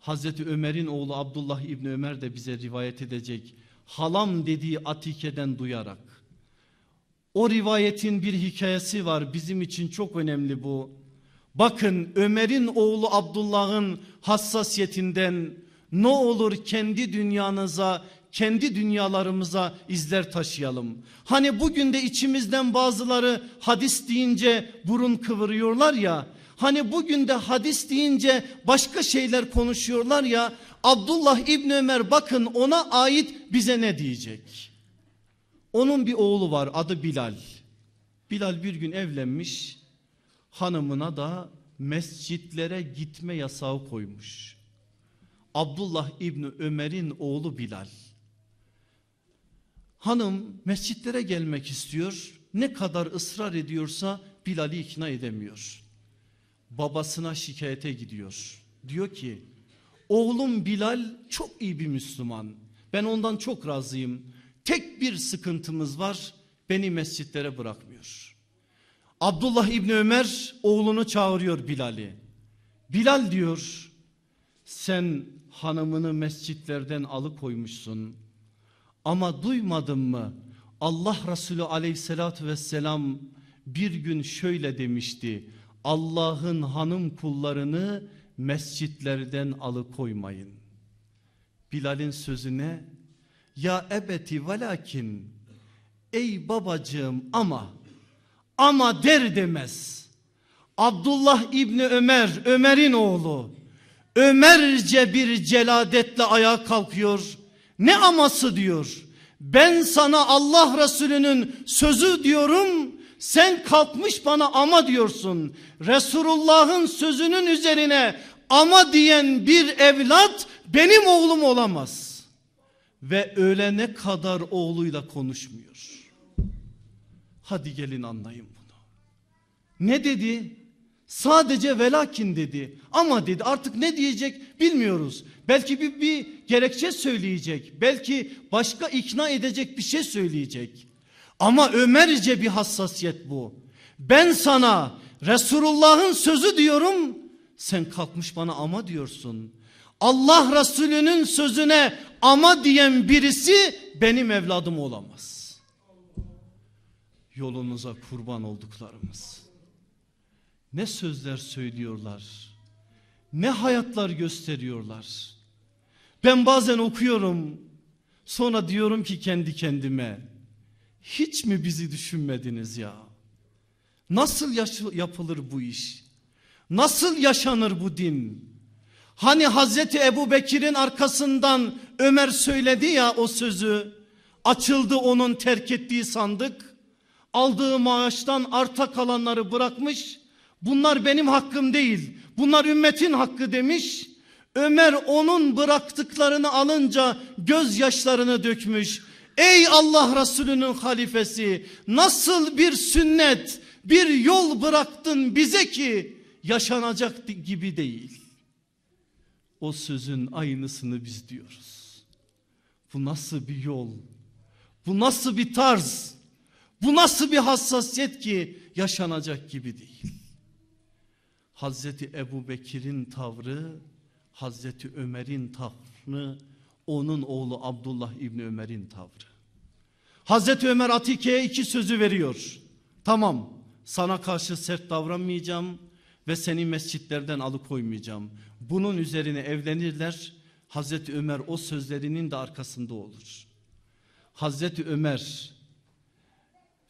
Hazreti Ömer'in oğlu Abdullah İbni Ömer de bize rivayet edecek. Halam dediği Atike'den duyarak. O rivayetin bir hikayesi var bizim için çok önemli bu. Bakın Ömer'in oğlu Abdullah'ın hassasiyetinden ne olur kendi dünyanıza kendi dünyalarımıza izler taşıyalım. Hani bugün de içimizden bazıları hadis deyince burun kıvırıyorlar ya. Hani bugün de hadis deyince başka şeyler konuşuyorlar ya. Abdullah İbni Ömer bakın ona ait bize ne diyecek? Onun bir oğlu var adı Bilal. Bilal bir gün evlenmiş. Hanımına da mescitlere gitme yasağı koymuş. Abdullah İbni Ömer'in oğlu Bilal. Hanım mescitlere gelmek istiyor. Ne kadar ısrar ediyorsa Bilal'i ikna edemiyor. Babasına şikayete gidiyor. Diyor ki oğlum Bilal çok iyi bir Müslüman. Ben ondan çok razıyım. Tek bir sıkıntımız var. Beni mescitlere bırakmıyor. Abdullah İbni Ömer oğlunu çağırıyor Bilal'i. Bilal diyor sen hanımını mescitlerden alıkoymuşsun. Ama duymadın mı? Allah Resulü aleyhissalatü vesselam bir gün şöyle demişti. Allah'ın hanım kullarını mescitlerden alıkoymayın. Bilal'in sözüne ya ebeti velakin ey babacığım ama ama der demez. Abdullah İbni Ömer Ömer'in oğlu Ömerce bir celadetle ayağa kalkıyor ne aması diyor. Ben sana Allah Resulü'nün sözü diyorum. Sen kalkmış bana ama diyorsun. Resulullah'ın sözünün üzerine ama diyen bir evlat benim oğlum olamaz. Ve ölene kadar oğluyla konuşmuyor. Hadi gelin anlayın bunu. Ne dedi? Sadece velakin dedi. Ama dedi artık ne diyecek bilmiyoruz. Belki bir, bir gerekçe söyleyecek. Belki başka ikna edecek bir şey söyleyecek. Ama Ömerce bir hassasiyet bu. Ben sana Resulullah'ın sözü diyorum. Sen kalkmış bana ama diyorsun. Allah Resulü'nün sözüne ama diyen birisi benim evladım olamaz. Yolunuza kurban olduklarımız. Ne sözler söylüyorlar. Ne hayatlar gösteriyorlar. Ben bazen okuyorum. Sonra diyorum ki kendi kendime. Hiç mi bizi düşünmediniz ya? Nasıl yapılır bu iş? Nasıl yaşanır bu din? Hani Hazreti Ebu Bekir'in arkasından Ömer söyledi ya o sözü. Açıldı onun terk ettiği sandık. Aldığı maaştan arta kalanları bırakmış. Bunlar benim hakkım değil. Bunlar ümmetin hakkı demiş. Ömer onun bıraktıklarını alınca gözyaşlarını dökmüş. Ey Allah Resulü'nün halifesi nasıl bir sünnet bir yol bıraktın bize ki yaşanacak gibi değil. O sözün aynısını biz diyoruz. Bu nasıl bir yol? Bu nasıl bir tarz? Bu nasıl bir hassasiyet ki yaşanacak gibi değil. Hazreti Ebu Bekir'in tavrı, Hazreti Ömer'in tavrı, onun oğlu Abdullah İbni Ömer'in tavrı. Hazreti Ömer Atike'ye iki sözü veriyor. Tamam sana karşı sert davranmayacağım ve seni mescitlerden alıkoymayacağım. Bunun üzerine evlenirler. Hazreti Ömer o sözlerinin de arkasında olur. Hazreti Ömer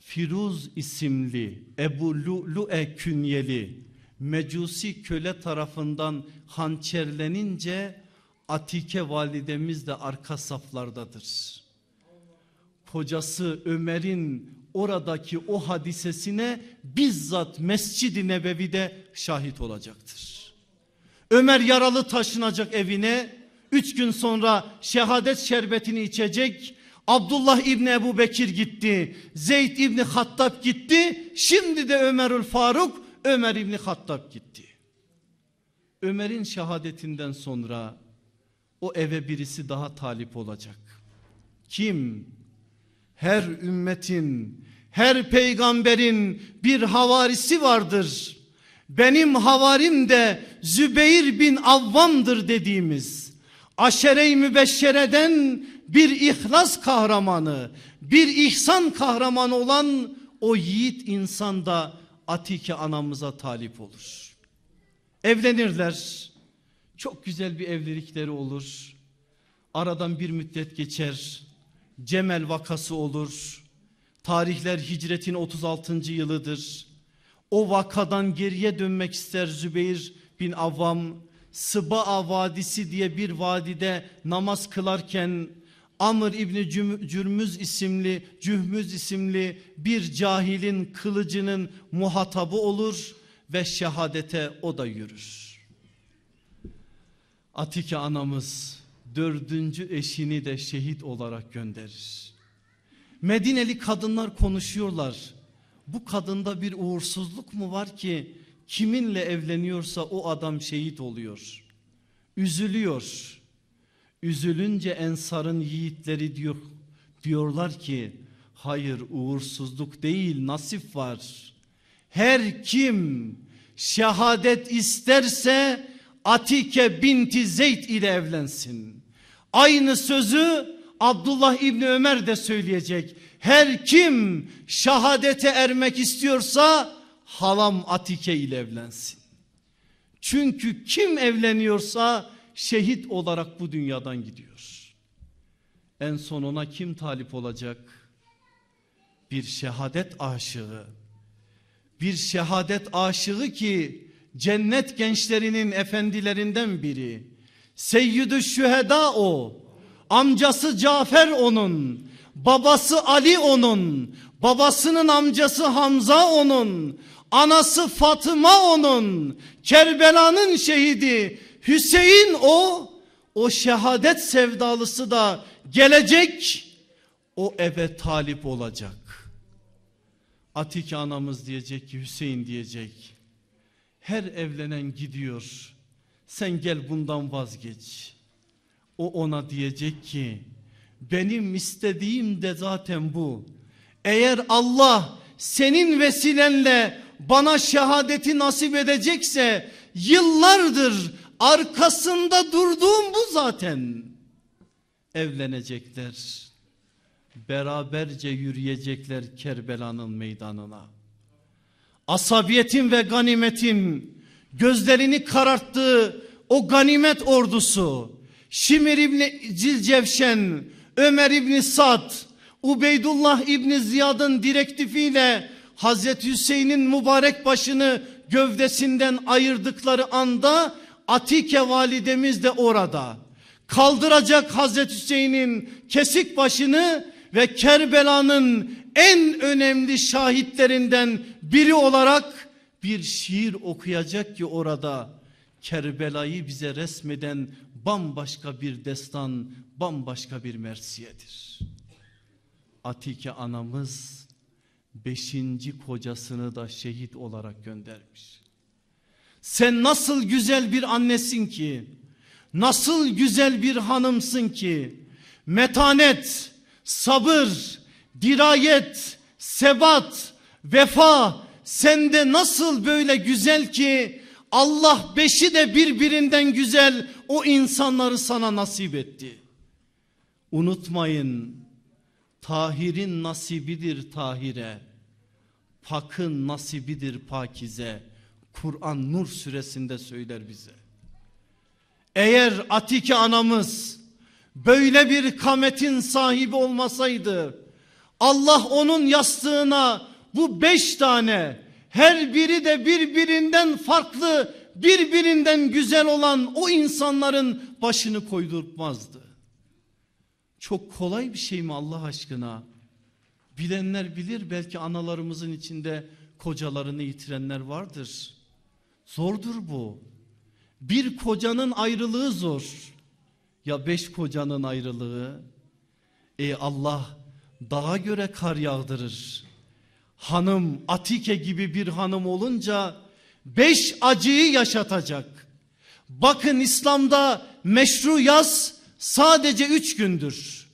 Firuz isimli Ebu Lu'lu'e künyeli Mecusi köle tarafından hançerlenince Atike validemiz de arka saflardadır. Kocası Ömer'in oradaki o hadisesine bizzat Mescid-i Nebevi'de şahit olacaktır. Ömer yaralı taşınacak evine. Üç gün sonra şehadet şerbetini içecek. Abdullah İbni Ebu Bekir gitti. Zeyd İbni Hattab gitti. Şimdi de Ömerül Faruk Ömer İbni Hattab gitti. Ömer'in şehadetinden sonra o eve birisi daha talip olacak. Kim? Her ümmetin, her peygamberin bir havarisi vardır. Benim havarim de Zübeyir bin Avvam'dır dediğimiz. Aşere-i Mübeşşere'den bir ihlas kahramanı, bir ihsan kahramanı olan o yiğit insan da Atike anamıza talip olur. Evlenirler. Çok güzel bir evlilikleri olur. Aradan bir müddet geçer. Cemel vakası olur. Tarihler hicretin 36. yılıdır. O vakadan geriye dönmek ister Zübeyir bin Avvam. Sıba'a Vadisi diye bir vadide namaz kılarken Amr İbni Cürmüz isimli, Cühmüz isimli bir cahilin kılıcının muhatabı olur ve şehadete o da yürür. Atike anamız dördüncü eşini de şehit olarak gönderir. Medineli kadınlar konuşuyorlar. Bu kadında bir uğursuzluk mu var ki kiminle evleniyorsa o adam şehit oluyor. Üzülüyor. Üzülünce ensarın yiğitleri diyor, diyorlar ki hayır uğursuzluk değil nasip var. Her kim şehadet isterse Atike binti Zeyd ile evlensin. Aynı sözü Abdullah İbni Ömer de söyleyecek. Her kim şehadete ermek istiyorsa halam Atike ile evlensin. Çünkü kim evleniyorsa şehit olarak bu dünyadan gidiyor. En son ona kim talip olacak? Bir şehadet aşığı. Bir şehadet aşığı ki cennet gençlerinin efendilerinden biri. Seyyidü şüheda o. Amcası Cafer onun. Babası Ali onun. Babasının amcası Hamza onun. Anası Fatıma onun. Kerbela'nın şehidi Hüseyin o, o şehadet sevdalısı da gelecek o eve talip olacak. Atike anamız diyecek ki Hüseyin diyecek. Her evlenen gidiyor. Sen gel bundan vazgeç. O ona diyecek ki benim istediğim de zaten bu. Eğer Allah senin vesilenle bana şehadeti nasip edecekse yıllardır arkasında durduğum bu zaten. Evlenecekler. Beraberce yürüyecekler Kerbela'nın meydanına. Asabiyetin ve ganimetin gözlerini kararttığı o ganimet ordusu Şimir İbni Cilcevşen, Ömer İbni Sad, Ubeydullah İbni Ziyad'ın direktifiyle Hazreti Hüseyin'in mübarek başını gövdesinden ayırdıkları anda Atike validemiz de orada. Kaldıracak Hazreti Hüseyin'in kesik başını ve Kerbela'nın en önemli şahitlerinden biri olarak bir şiir okuyacak ki orada Kerbela'yı bize resmeden bambaşka bir destan, bambaşka bir mersiyedir. Atike anamız beşinci kocasını da şehit olarak göndermiş. Sen nasıl güzel bir annesin ki, nasıl güzel bir hanımsın ki, metanet, sabır, dirayet, sebat, vefa sende nasıl böyle güzel ki Allah beşi de birbirinden güzel o insanları sana nasip etti. Unutmayın Tahir'in nasibidir Tahir'e. Pak'ın nasibidir Pakize. Kur'an Nur suresinde söyler bize. Eğer Atike anamız böyle bir kametin sahibi olmasaydı Allah onun yastığına bu beş tane her biri de birbirinden farklı birbirinden güzel olan o insanların başını koydurtmazdı. Çok kolay bir şey mi Allah aşkına? Bilenler bilir belki analarımızın içinde kocalarını yitirenler vardır. Zordur bu. Bir kocanın ayrılığı zor. Ya beş kocanın ayrılığı? E Allah dağa göre kar yağdırır. Hanım Atike gibi bir hanım olunca beş acıyı yaşatacak. Bakın İslam'da meşru yaz sadece üç gündür.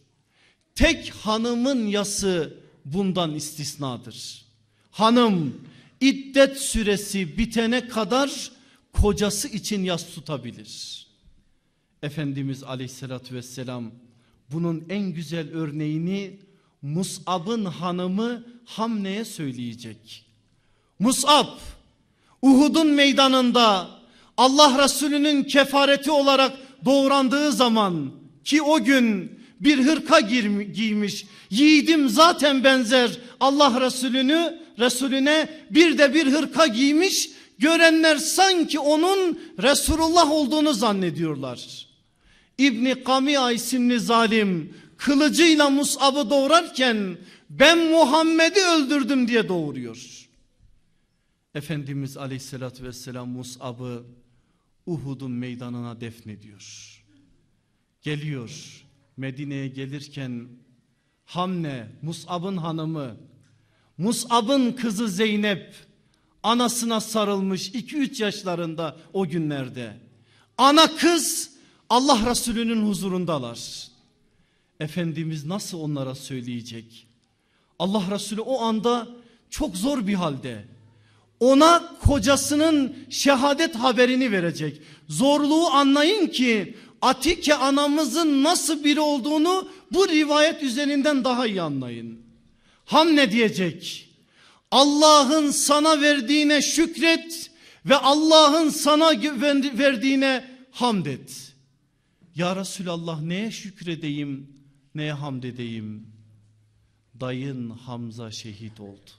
Tek hanımın yası bundan istisnadır. Hanım iddet süresi bitene kadar kocası için yas tutabilir. Efendimiz aleyhissalatü vesselam bunun en güzel örneğini Mus'ab'ın hanımı Hamne'ye söyleyecek. Mus'ab Uhud'un meydanında Allah Resulü'nün kefareti olarak doğrandığı zaman ki o gün bir hırka giymiş yiğidim zaten benzer Allah Resulü'nü Resulüne bir de bir hırka giymiş görenler sanki onun Resulullah olduğunu zannediyorlar. İbni Kamiya isimli zalim kılıcıyla Mus'ab'ı doğrarken ben Muhammed'i öldürdüm diye doğuruyor. Efendimiz aleyhissalatü vesselam Mus'ab'ı Uhud'un meydanına defnediyor. Geliyor Medine'ye gelirken Hamne Mus'ab'ın hanımı Mus'ab'ın kızı Zeynep anasına sarılmış 2-3 yaşlarında o günlerde. Ana kız Allah Resulü'nün huzurundalar. Efendimiz nasıl onlara söyleyecek? Allah Resulü o anda çok zor bir halde. Ona kocasının şehadet haberini verecek. Zorluğu anlayın ki Atike anamızın nasıl biri olduğunu bu rivayet üzerinden daha iyi anlayın. Ham ne diyecek? Allah'ın sana verdiğine şükret ve Allah'ın sana verdiğine hamd et. Ya Resulallah neye şükredeyim, neye hamd edeyim? Dayın Hamza şehit oldu.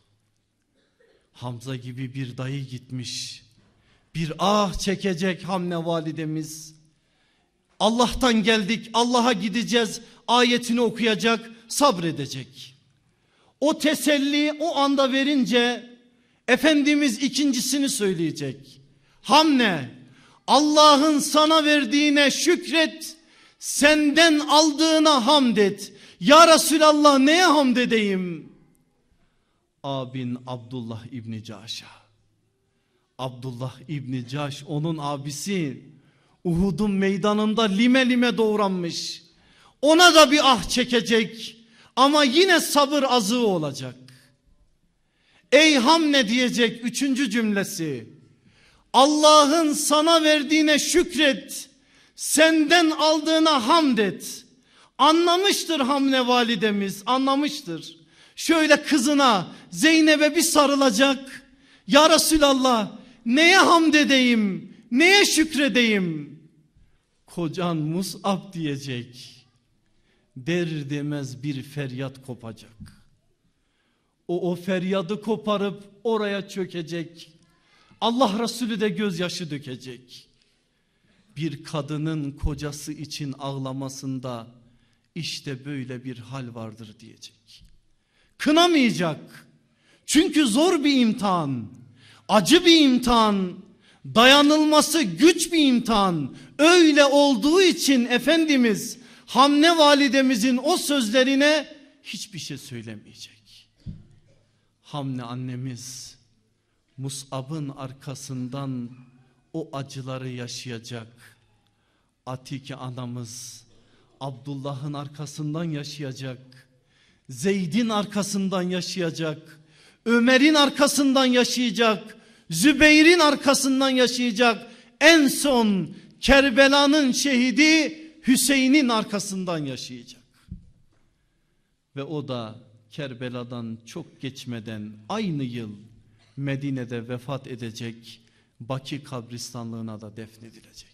Hamza gibi bir dayı gitmiş. Bir ah çekecek Hamne validemiz. Allah'tan geldik, Allah'a gideceğiz ayetini okuyacak, sabredecek. O teselli o anda verince Efendimiz ikincisini söyleyecek. Hamne Allah'ın sana verdiğine şükret senden aldığına hamd et. Ya Resulallah neye hamd edeyim? abin Abdullah İbni Caş'a. Abdullah İbni Caş onun abisi Uhud'un meydanında lime lime doğranmış. Ona da bir ah çekecek ama yine sabır azığı olacak. Ey Hamne diyecek üçüncü cümlesi. Allah'ın sana verdiğine şükret. Senden aldığına hamd et. Anlamıştır Hamne validemiz anlamıştır. Şöyle kızına Zeynep'e bir sarılacak. Ya Resulallah neye hamd edeyim? Neye şükredeyim? Kocan Mus'ab diyecek. Der demez bir feryat kopacak. O o feryadı koparıp oraya çökecek. Allah Resulü de gözyaşı dökecek. Bir kadının kocası için ağlamasında işte böyle bir hal vardır diyecek. Kınamayacak. Çünkü zor bir imtihan. Acı bir imtihan. Dayanılması güç bir imtihan. Öyle olduğu için Efendimiz Hamne validemizin o sözlerine hiçbir şey söylemeyecek. Hamne annemiz Mus'ab'ın arkasından o acıları yaşayacak. Atike anamız Abdullah'ın arkasından yaşayacak. Zeyd'in arkasından yaşayacak. Ömer'in arkasından yaşayacak. Zübeyir'in arkasından yaşayacak. En son Kerbela'nın şehidi Hüseyin'in arkasından yaşayacak. Ve o da Kerbela'dan çok geçmeden aynı yıl Medine'de vefat edecek. Baki kabristanlığına da defnedilecek.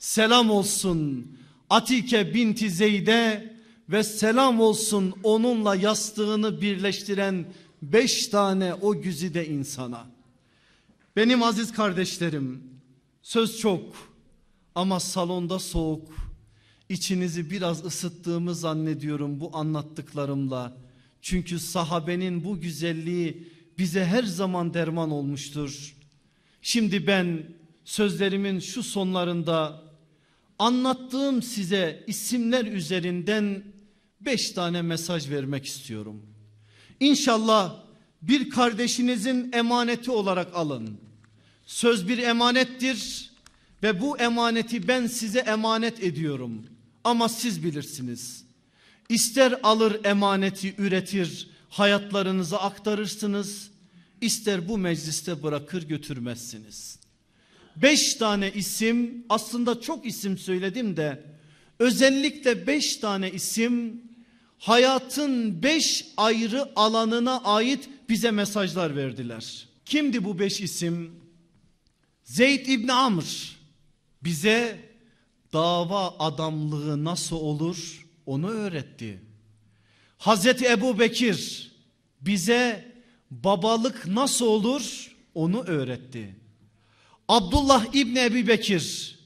Selam olsun Atike binti Zeyd'e ve selam olsun onunla yastığını birleştiren beş tane o güzide insana. Benim aziz kardeşlerim söz çok ama salonda soğuk. İçinizi biraz ısıttığımı zannediyorum bu anlattıklarımla. Çünkü sahabenin bu güzelliği bize her zaman derman olmuştur. Şimdi ben sözlerimin şu sonlarında anlattığım size isimler üzerinden beş tane mesaj vermek istiyorum. İnşallah bir kardeşinizin emaneti olarak alın. Söz bir emanettir ve bu emaneti ben size emanet ediyorum. Ama siz bilirsiniz. İster alır emaneti üretir hayatlarınıza aktarırsınız. İster bu mecliste bırakır götürmezsiniz. Beş tane isim aslında çok isim söyledim de özellikle beş tane isim hayatın beş ayrı alanına ait bize mesajlar verdiler. Kimdi bu beş isim? Zeyd İbni Amr bize dava adamlığı nasıl olur onu öğretti. Hazreti Ebu Bekir bize babalık nasıl olur onu öğretti. Abdullah İbni Ebu Bekir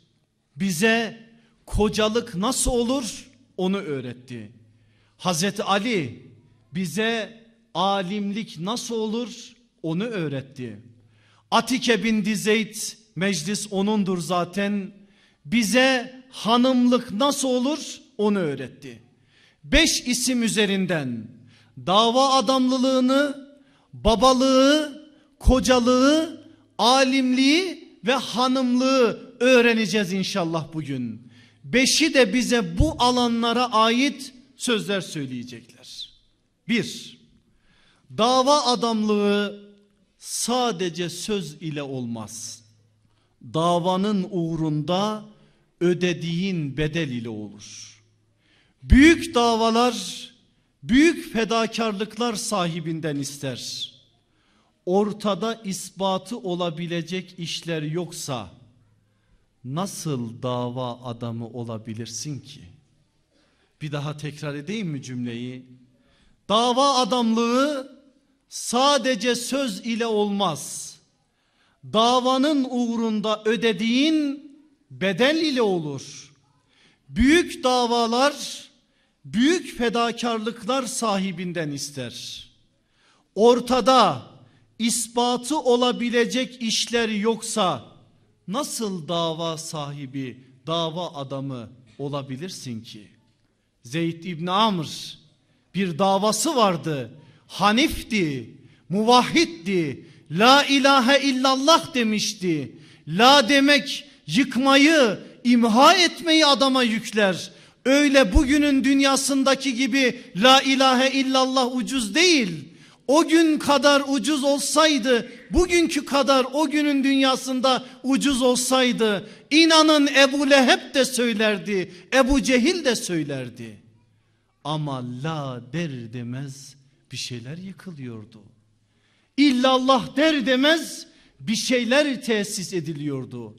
bize kocalık nasıl olur onu öğretti. Hazreti Ali bize alimlik nasıl olur onu öğretti. Atike bin Dizeyd meclis onundur zaten bize hanımlık nasıl olur onu öğretti. Beş isim üzerinden dava adamlılığını, babalığı, kocalığı, alimliği ve hanımlığı öğreneceğiz inşallah bugün. Beşi de bize bu alanlara ait sözler söyleyecekler. Bir, dava adamlığı sadece söz ile olmaz. Davanın uğrunda ödediğin bedel ile olur. Büyük davalar, büyük fedakarlıklar sahibinden ister. Ortada ispatı olabilecek işler yoksa nasıl dava adamı olabilirsin ki? Bir daha tekrar edeyim mi cümleyi? Dava adamlığı sadece söz ile olmaz. Davanın uğrunda ödediğin bedel ile olur. Büyük davalar büyük fedakarlıklar sahibinden ister. Ortada ispatı olabilecek işler yoksa nasıl dava sahibi, dava adamı olabilirsin ki? Zeyd İbni Amr bir davası vardı. Hanifti. Muvahhitti. La ilahe illallah demişti. La demek yıkmayı, imha etmeyi adama yükler. Öyle bugünün dünyasındaki gibi la ilahe illallah ucuz değil. O gün kadar ucuz olsaydı, bugünkü kadar o günün dünyasında ucuz olsaydı, inanın Ebu Leheb de söylerdi, Ebu Cehil de söylerdi. Ama la der demez bir şeyler yıkılıyordu. İllallah der demez bir şeyler tesis ediliyordu.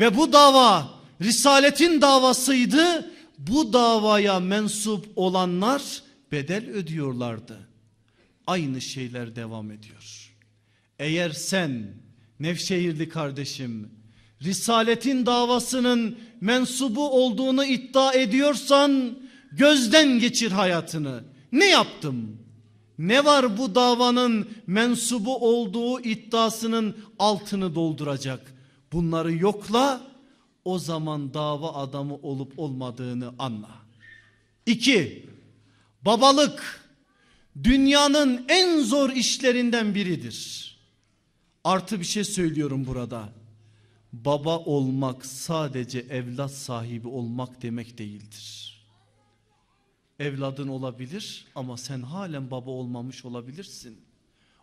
Ve bu dava Risaletin davasıydı. Bu davaya mensup olanlar bedel ödüyorlardı. Aynı şeyler devam ediyor. Eğer sen Nevşehirli kardeşim Risaletin davasının mensubu olduğunu iddia ediyorsan gözden geçir hayatını. Ne yaptım? Ne var bu davanın mensubu olduğu iddiasının altını dolduracak? Bunları yokla o zaman dava adamı olup olmadığını anla. İki, babalık dünyanın en zor işlerinden biridir. Artı bir şey söylüyorum burada. Baba olmak sadece evlat sahibi olmak demek değildir. Evladın olabilir ama sen halen baba olmamış olabilirsin.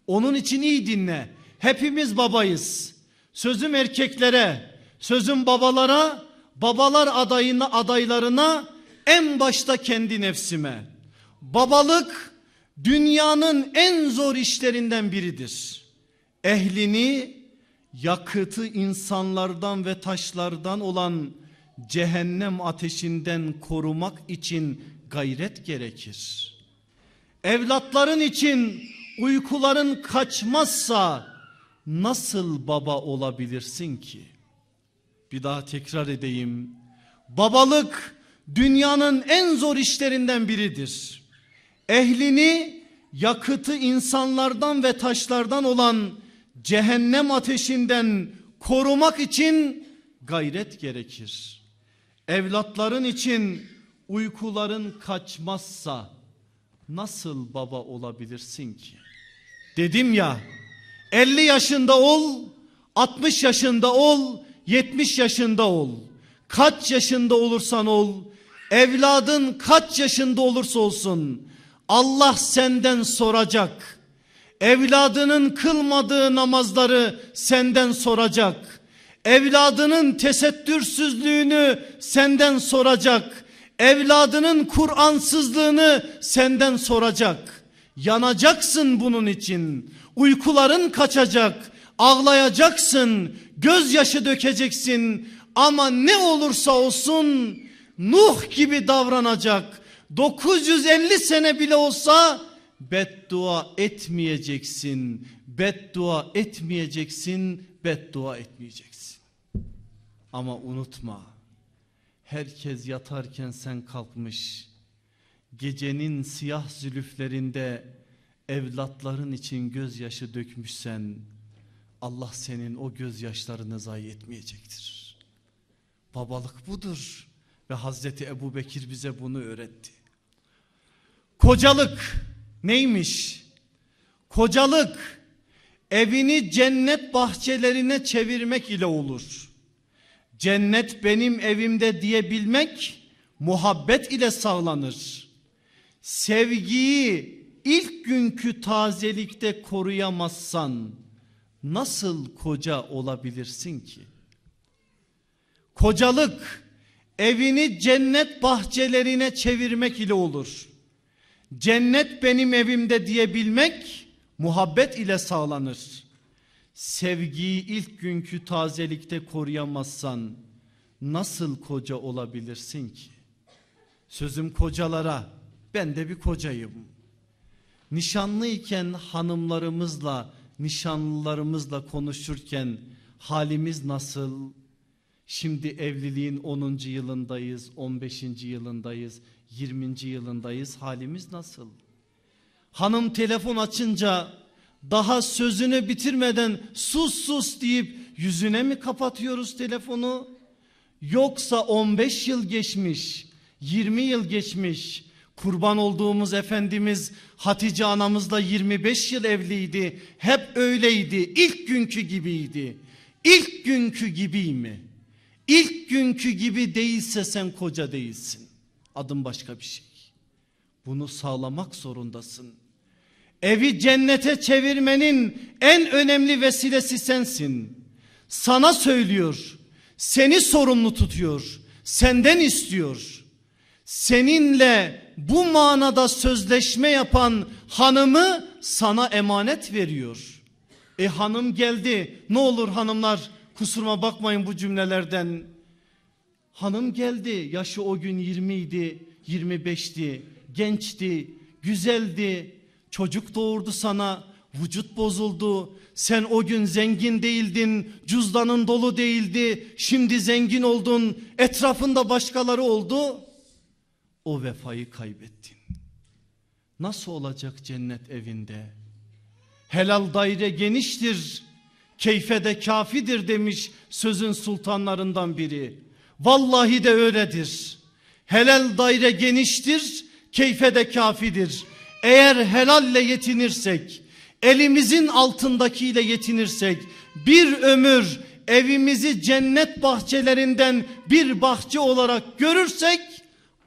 Onun için iyi dinle. Hepimiz babayız. Sözüm erkeklere, sözüm babalara, babalar adayına, adaylarına en başta kendi nefsime. Babalık dünyanın en zor işlerinden biridir. Ehlini yakıtı insanlardan ve taşlardan olan cehennem ateşinden korumak için gayret gerekir. Evlatların için uykuların kaçmazsa nasıl baba olabilirsin ki? Bir daha tekrar edeyim. Babalık dünyanın en zor işlerinden biridir. Ehlini yakıtı insanlardan ve taşlardan olan cehennem ateşinden korumak için gayret gerekir. Evlatların için uykuların kaçmazsa nasıl baba olabilirsin ki? Dedim ya 50 yaşında ol, 60 yaşında ol, 70 yaşında ol. Kaç yaşında olursan ol, evladın kaç yaşında olursa olsun Allah senden soracak. Evladının kılmadığı namazları senden soracak. Evladının tesettürsüzlüğünü senden soracak. Evladının Kur'ansızlığını senden soracak. Yanacaksın bunun için. Uykuların kaçacak. Ağlayacaksın. Gözyaşı dökeceksin. Ama ne olursa olsun Nuh gibi davranacak. 950 sene bile olsa beddua etmeyeceksin. Beddua etmeyeceksin. Beddua etmeyeceksin. Ama unutma. Herkes yatarken sen kalkmış. Gecenin siyah zülüflerinde evlatların için gözyaşı dökmüşsen Allah senin o gözyaşlarını zayi etmeyecektir. Babalık budur ve Hazreti Ebu Bekir bize bunu öğretti. Kocalık neymiş? Kocalık evini cennet bahçelerine çevirmek ile olur. Cennet benim evimde diyebilmek muhabbet ile sağlanır. Sevgiyi ilk günkü tazelikte koruyamazsan nasıl koca olabilirsin ki? Kocalık evini cennet bahçelerine çevirmek ile olur. Cennet benim evimde diyebilmek muhabbet ile sağlanır. Sevgiyi ilk günkü tazelikte koruyamazsan nasıl koca olabilirsin ki? Sözüm kocalara ben de bir kocayım. Nişanlıyken hanımlarımızla nişanlılarımızla konuşurken halimiz nasıl? Şimdi evliliğin 10. yılındayız, 15. yılındayız, 20. yılındayız. Halimiz nasıl? Hanım telefon açınca daha sözünü bitirmeden sus sus deyip yüzüne mi kapatıyoruz telefonu? Yoksa 15 yıl geçmiş, 20 yıl geçmiş, Kurban olduğumuz Efendimiz Hatice anamızla 25 yıl evliydi. Hep öyleydi. İlk günkü gibiydi. İlk günkü gibi mi? İlk günkü gibi değilse sen koca değilsin. Adım başka bir şey. Bunu sağlamak zorundasın. Evi cennete çevirmenin en önemli vesilesi sensin. Sana söylüyor. Seni sorumlu tutuyor. Senden istiyor. Seninle bu manada sözleşme yapan hanımı sana emanet veriyor. E hanım geldi. Ne olur hanımlar kusuruma bakmayın bu cümlelerden. Hanım geldi. Yaşı o gün 20 idi, 25'ti. Gençti, güzeldi. Çocuk doğurdu sana. Vücut bozuldu. Sen o gün zengin değildin. Cüzdanın dolu değildi. Şimdi zengin oldun. Etrafında başkaları oldu. O vefayı kaybettin. Nasıl olacak cennet evinde? Helal daire geniştir. Keyfede kafidir demiş sözün sultanlarından biri. Vallahi de öyledir. Helal daire geniştir, keyfede kafidir. Eğer helalle yetinirsek, elimizin altındakiyle yetinirsek, bir ömür evimizi cennet bahçelerinden bir bahçe olarak görürsek,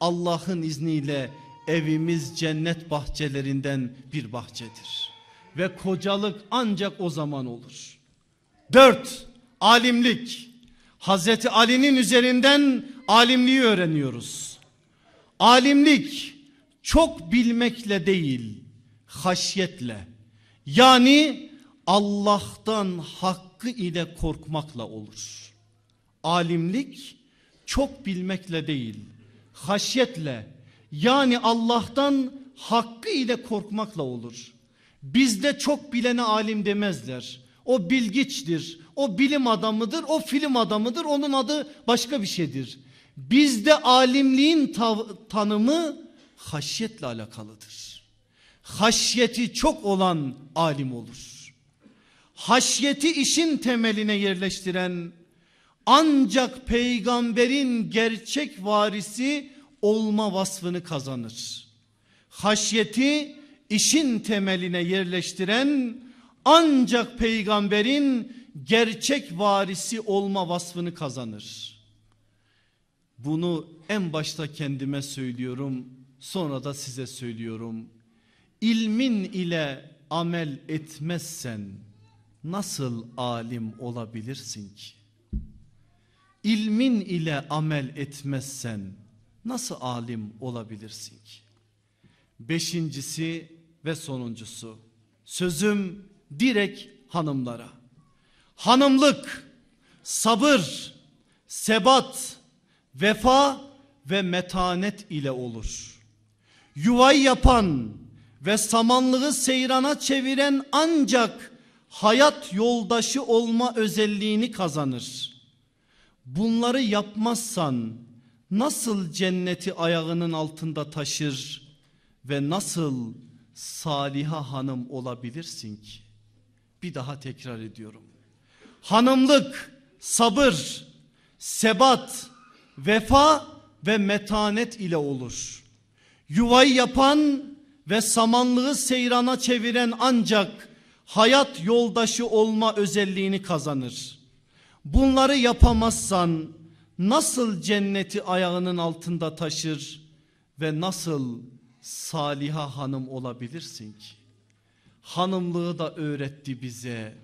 Allah'ın izniyle evimiz cennet bahçelerinden bir bahçedir. Ve kocalık ancak o zaman olur. Dört, alimlik. Hazreti Ali'nin üzerinden alimliği öğreniyoruz. Alimlik çok bilmekle değil, haşyetle. Yani Allah'tan hakkı ile korkmakla olur. Alimlik çok bilmekle değil, haşyetle yani Allah'tan hakkı ile korkmakla olur. Bizde çok bilene alim demezler. O bilgiçtir, o bilim adamıdır, o film adamıdır, onun adı başka bir şeydir. Bizde alimliğin tanımı haşyetle alakalıdır. Haşyeti çok olan alim olur. Haşyeti işin temeline yerleştiren ancak peygamberin gerçek varisi olma vasfını kazanır. Haşyeti işin temeline yerleştiren ancak peygamberin gerçek varisi olma vasfını kazanır. Bunu en başta kendime söylüyorum sonra da size söylüyorum. İlmin ile amel etmezsen nasıl alim olabilirsin ki? İlmin ile amel etmezsen nasıl alim olabilirsin ki? Beşincisi ve sonuncusu sözüm direkt hanımlara. Hanımlık, sabır, sebat, vefa ve metanet ile olur. Yuvayı yapan ve samanlığı seyrana çeviren ancak hayat yoldaşı olma özelliğini kazanır. Bunları yapmazsan nasıl cenneti ayağının altında taşır ve nasıl saliha hanım olabilirsin ki? Bir daha tekrar ediyorum. Hanımlık, sabır, sebat, vefa ve metanet ile olur. Yuvayı yapan ve samanlığı seyrana çeviren ancak hayat yoldaşı olma özelliğini kazanır. Bunları yapamazsan nasıl cenneti ayağının altında taşır ve nasıl saliha hanım olabilirsin ki? Hanımlığı da öğretti bize,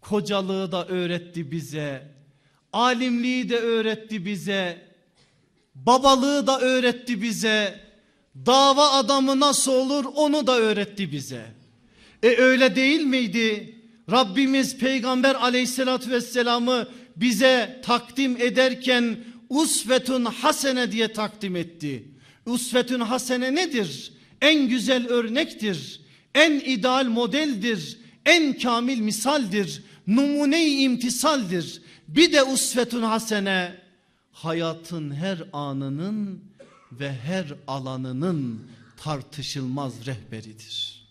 kocalığı da öğretti bize, alimliği de öğretti bize, babalığı da öğretti bize, dava adamı nasıl olur onu da öğretti bize. E öyle değil miydi? Rabbimiz Peygamber aleyhissalatü vesselamı bize takdim ederken usvetun hasene diye takdim etti. Usvetun hasene nedir? En güzel örnektir. En ideal modeldir. En kamil misaldir. Numune-i imtisaldir. Bir de usvetun hasene hayatın her anının ve her alanının tartışılmaz rehberidir.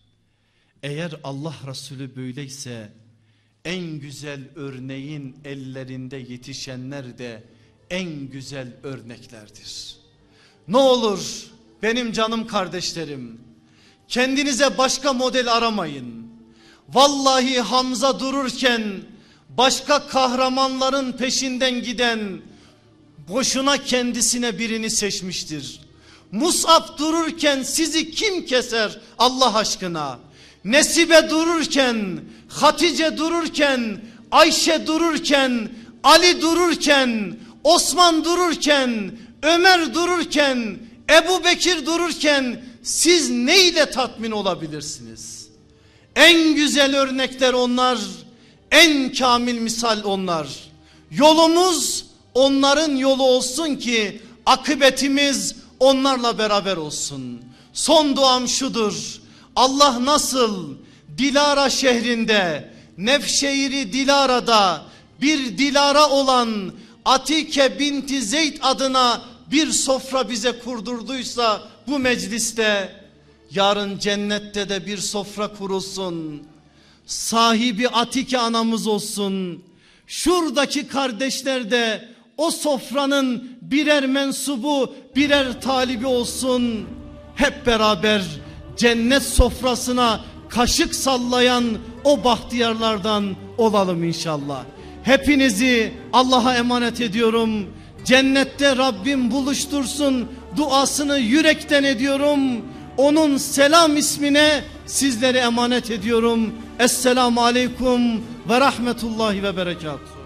Eğer Allah Resulü böyleyse en güzel örneğin ellerinde yetişenler de en güzel örneklerdir. Ne olur Benim canım kardeşlerim. Kendinize başka model aramayın. Vallahi Hamza dururken başka kahramanların peşinden giden boşuna kendisine birini seçmiştir. Musab dururken sizi kim keser Allah aşkına? Nesibe dururken, Hatice dururken, Ayşe dururken, Ali dururken, Osman dururken, Ömer dururken, Ebu Bekir dururken siz neyle tatmin olabilirsiniz? En güzel örnekler onlar, en kamil misal onlar. Yolumuz onların yolu olsun ki akıbetimiz onlarla beraber olsun. Son duam şudur. Allah nasıl Dilara şehrinde, Nevşehir'i Dilara'da bir Dilara olan Atike binti Zeyd adına bir sofra bize kurdurduysa bu mecliste yarın cennette de bir sofra kurulsun. Sahibi Atike anamız olsun. Şuradaki kardeşler de o sofranın birer mensubu, birer talibi olsun. Hep beraber cennet sofrasına kaşık sallayan o bahtiyarlardan olalım inşallah. Hepinizi Allah'a emanet ediyorum. Cennette Rabbim buluştursun duasını yürekten ediyorum. Onun selam ismine sizleri emanet ediyorum. Esselamu Aleyküm ve Rahmetullahi ve Berekatuhu.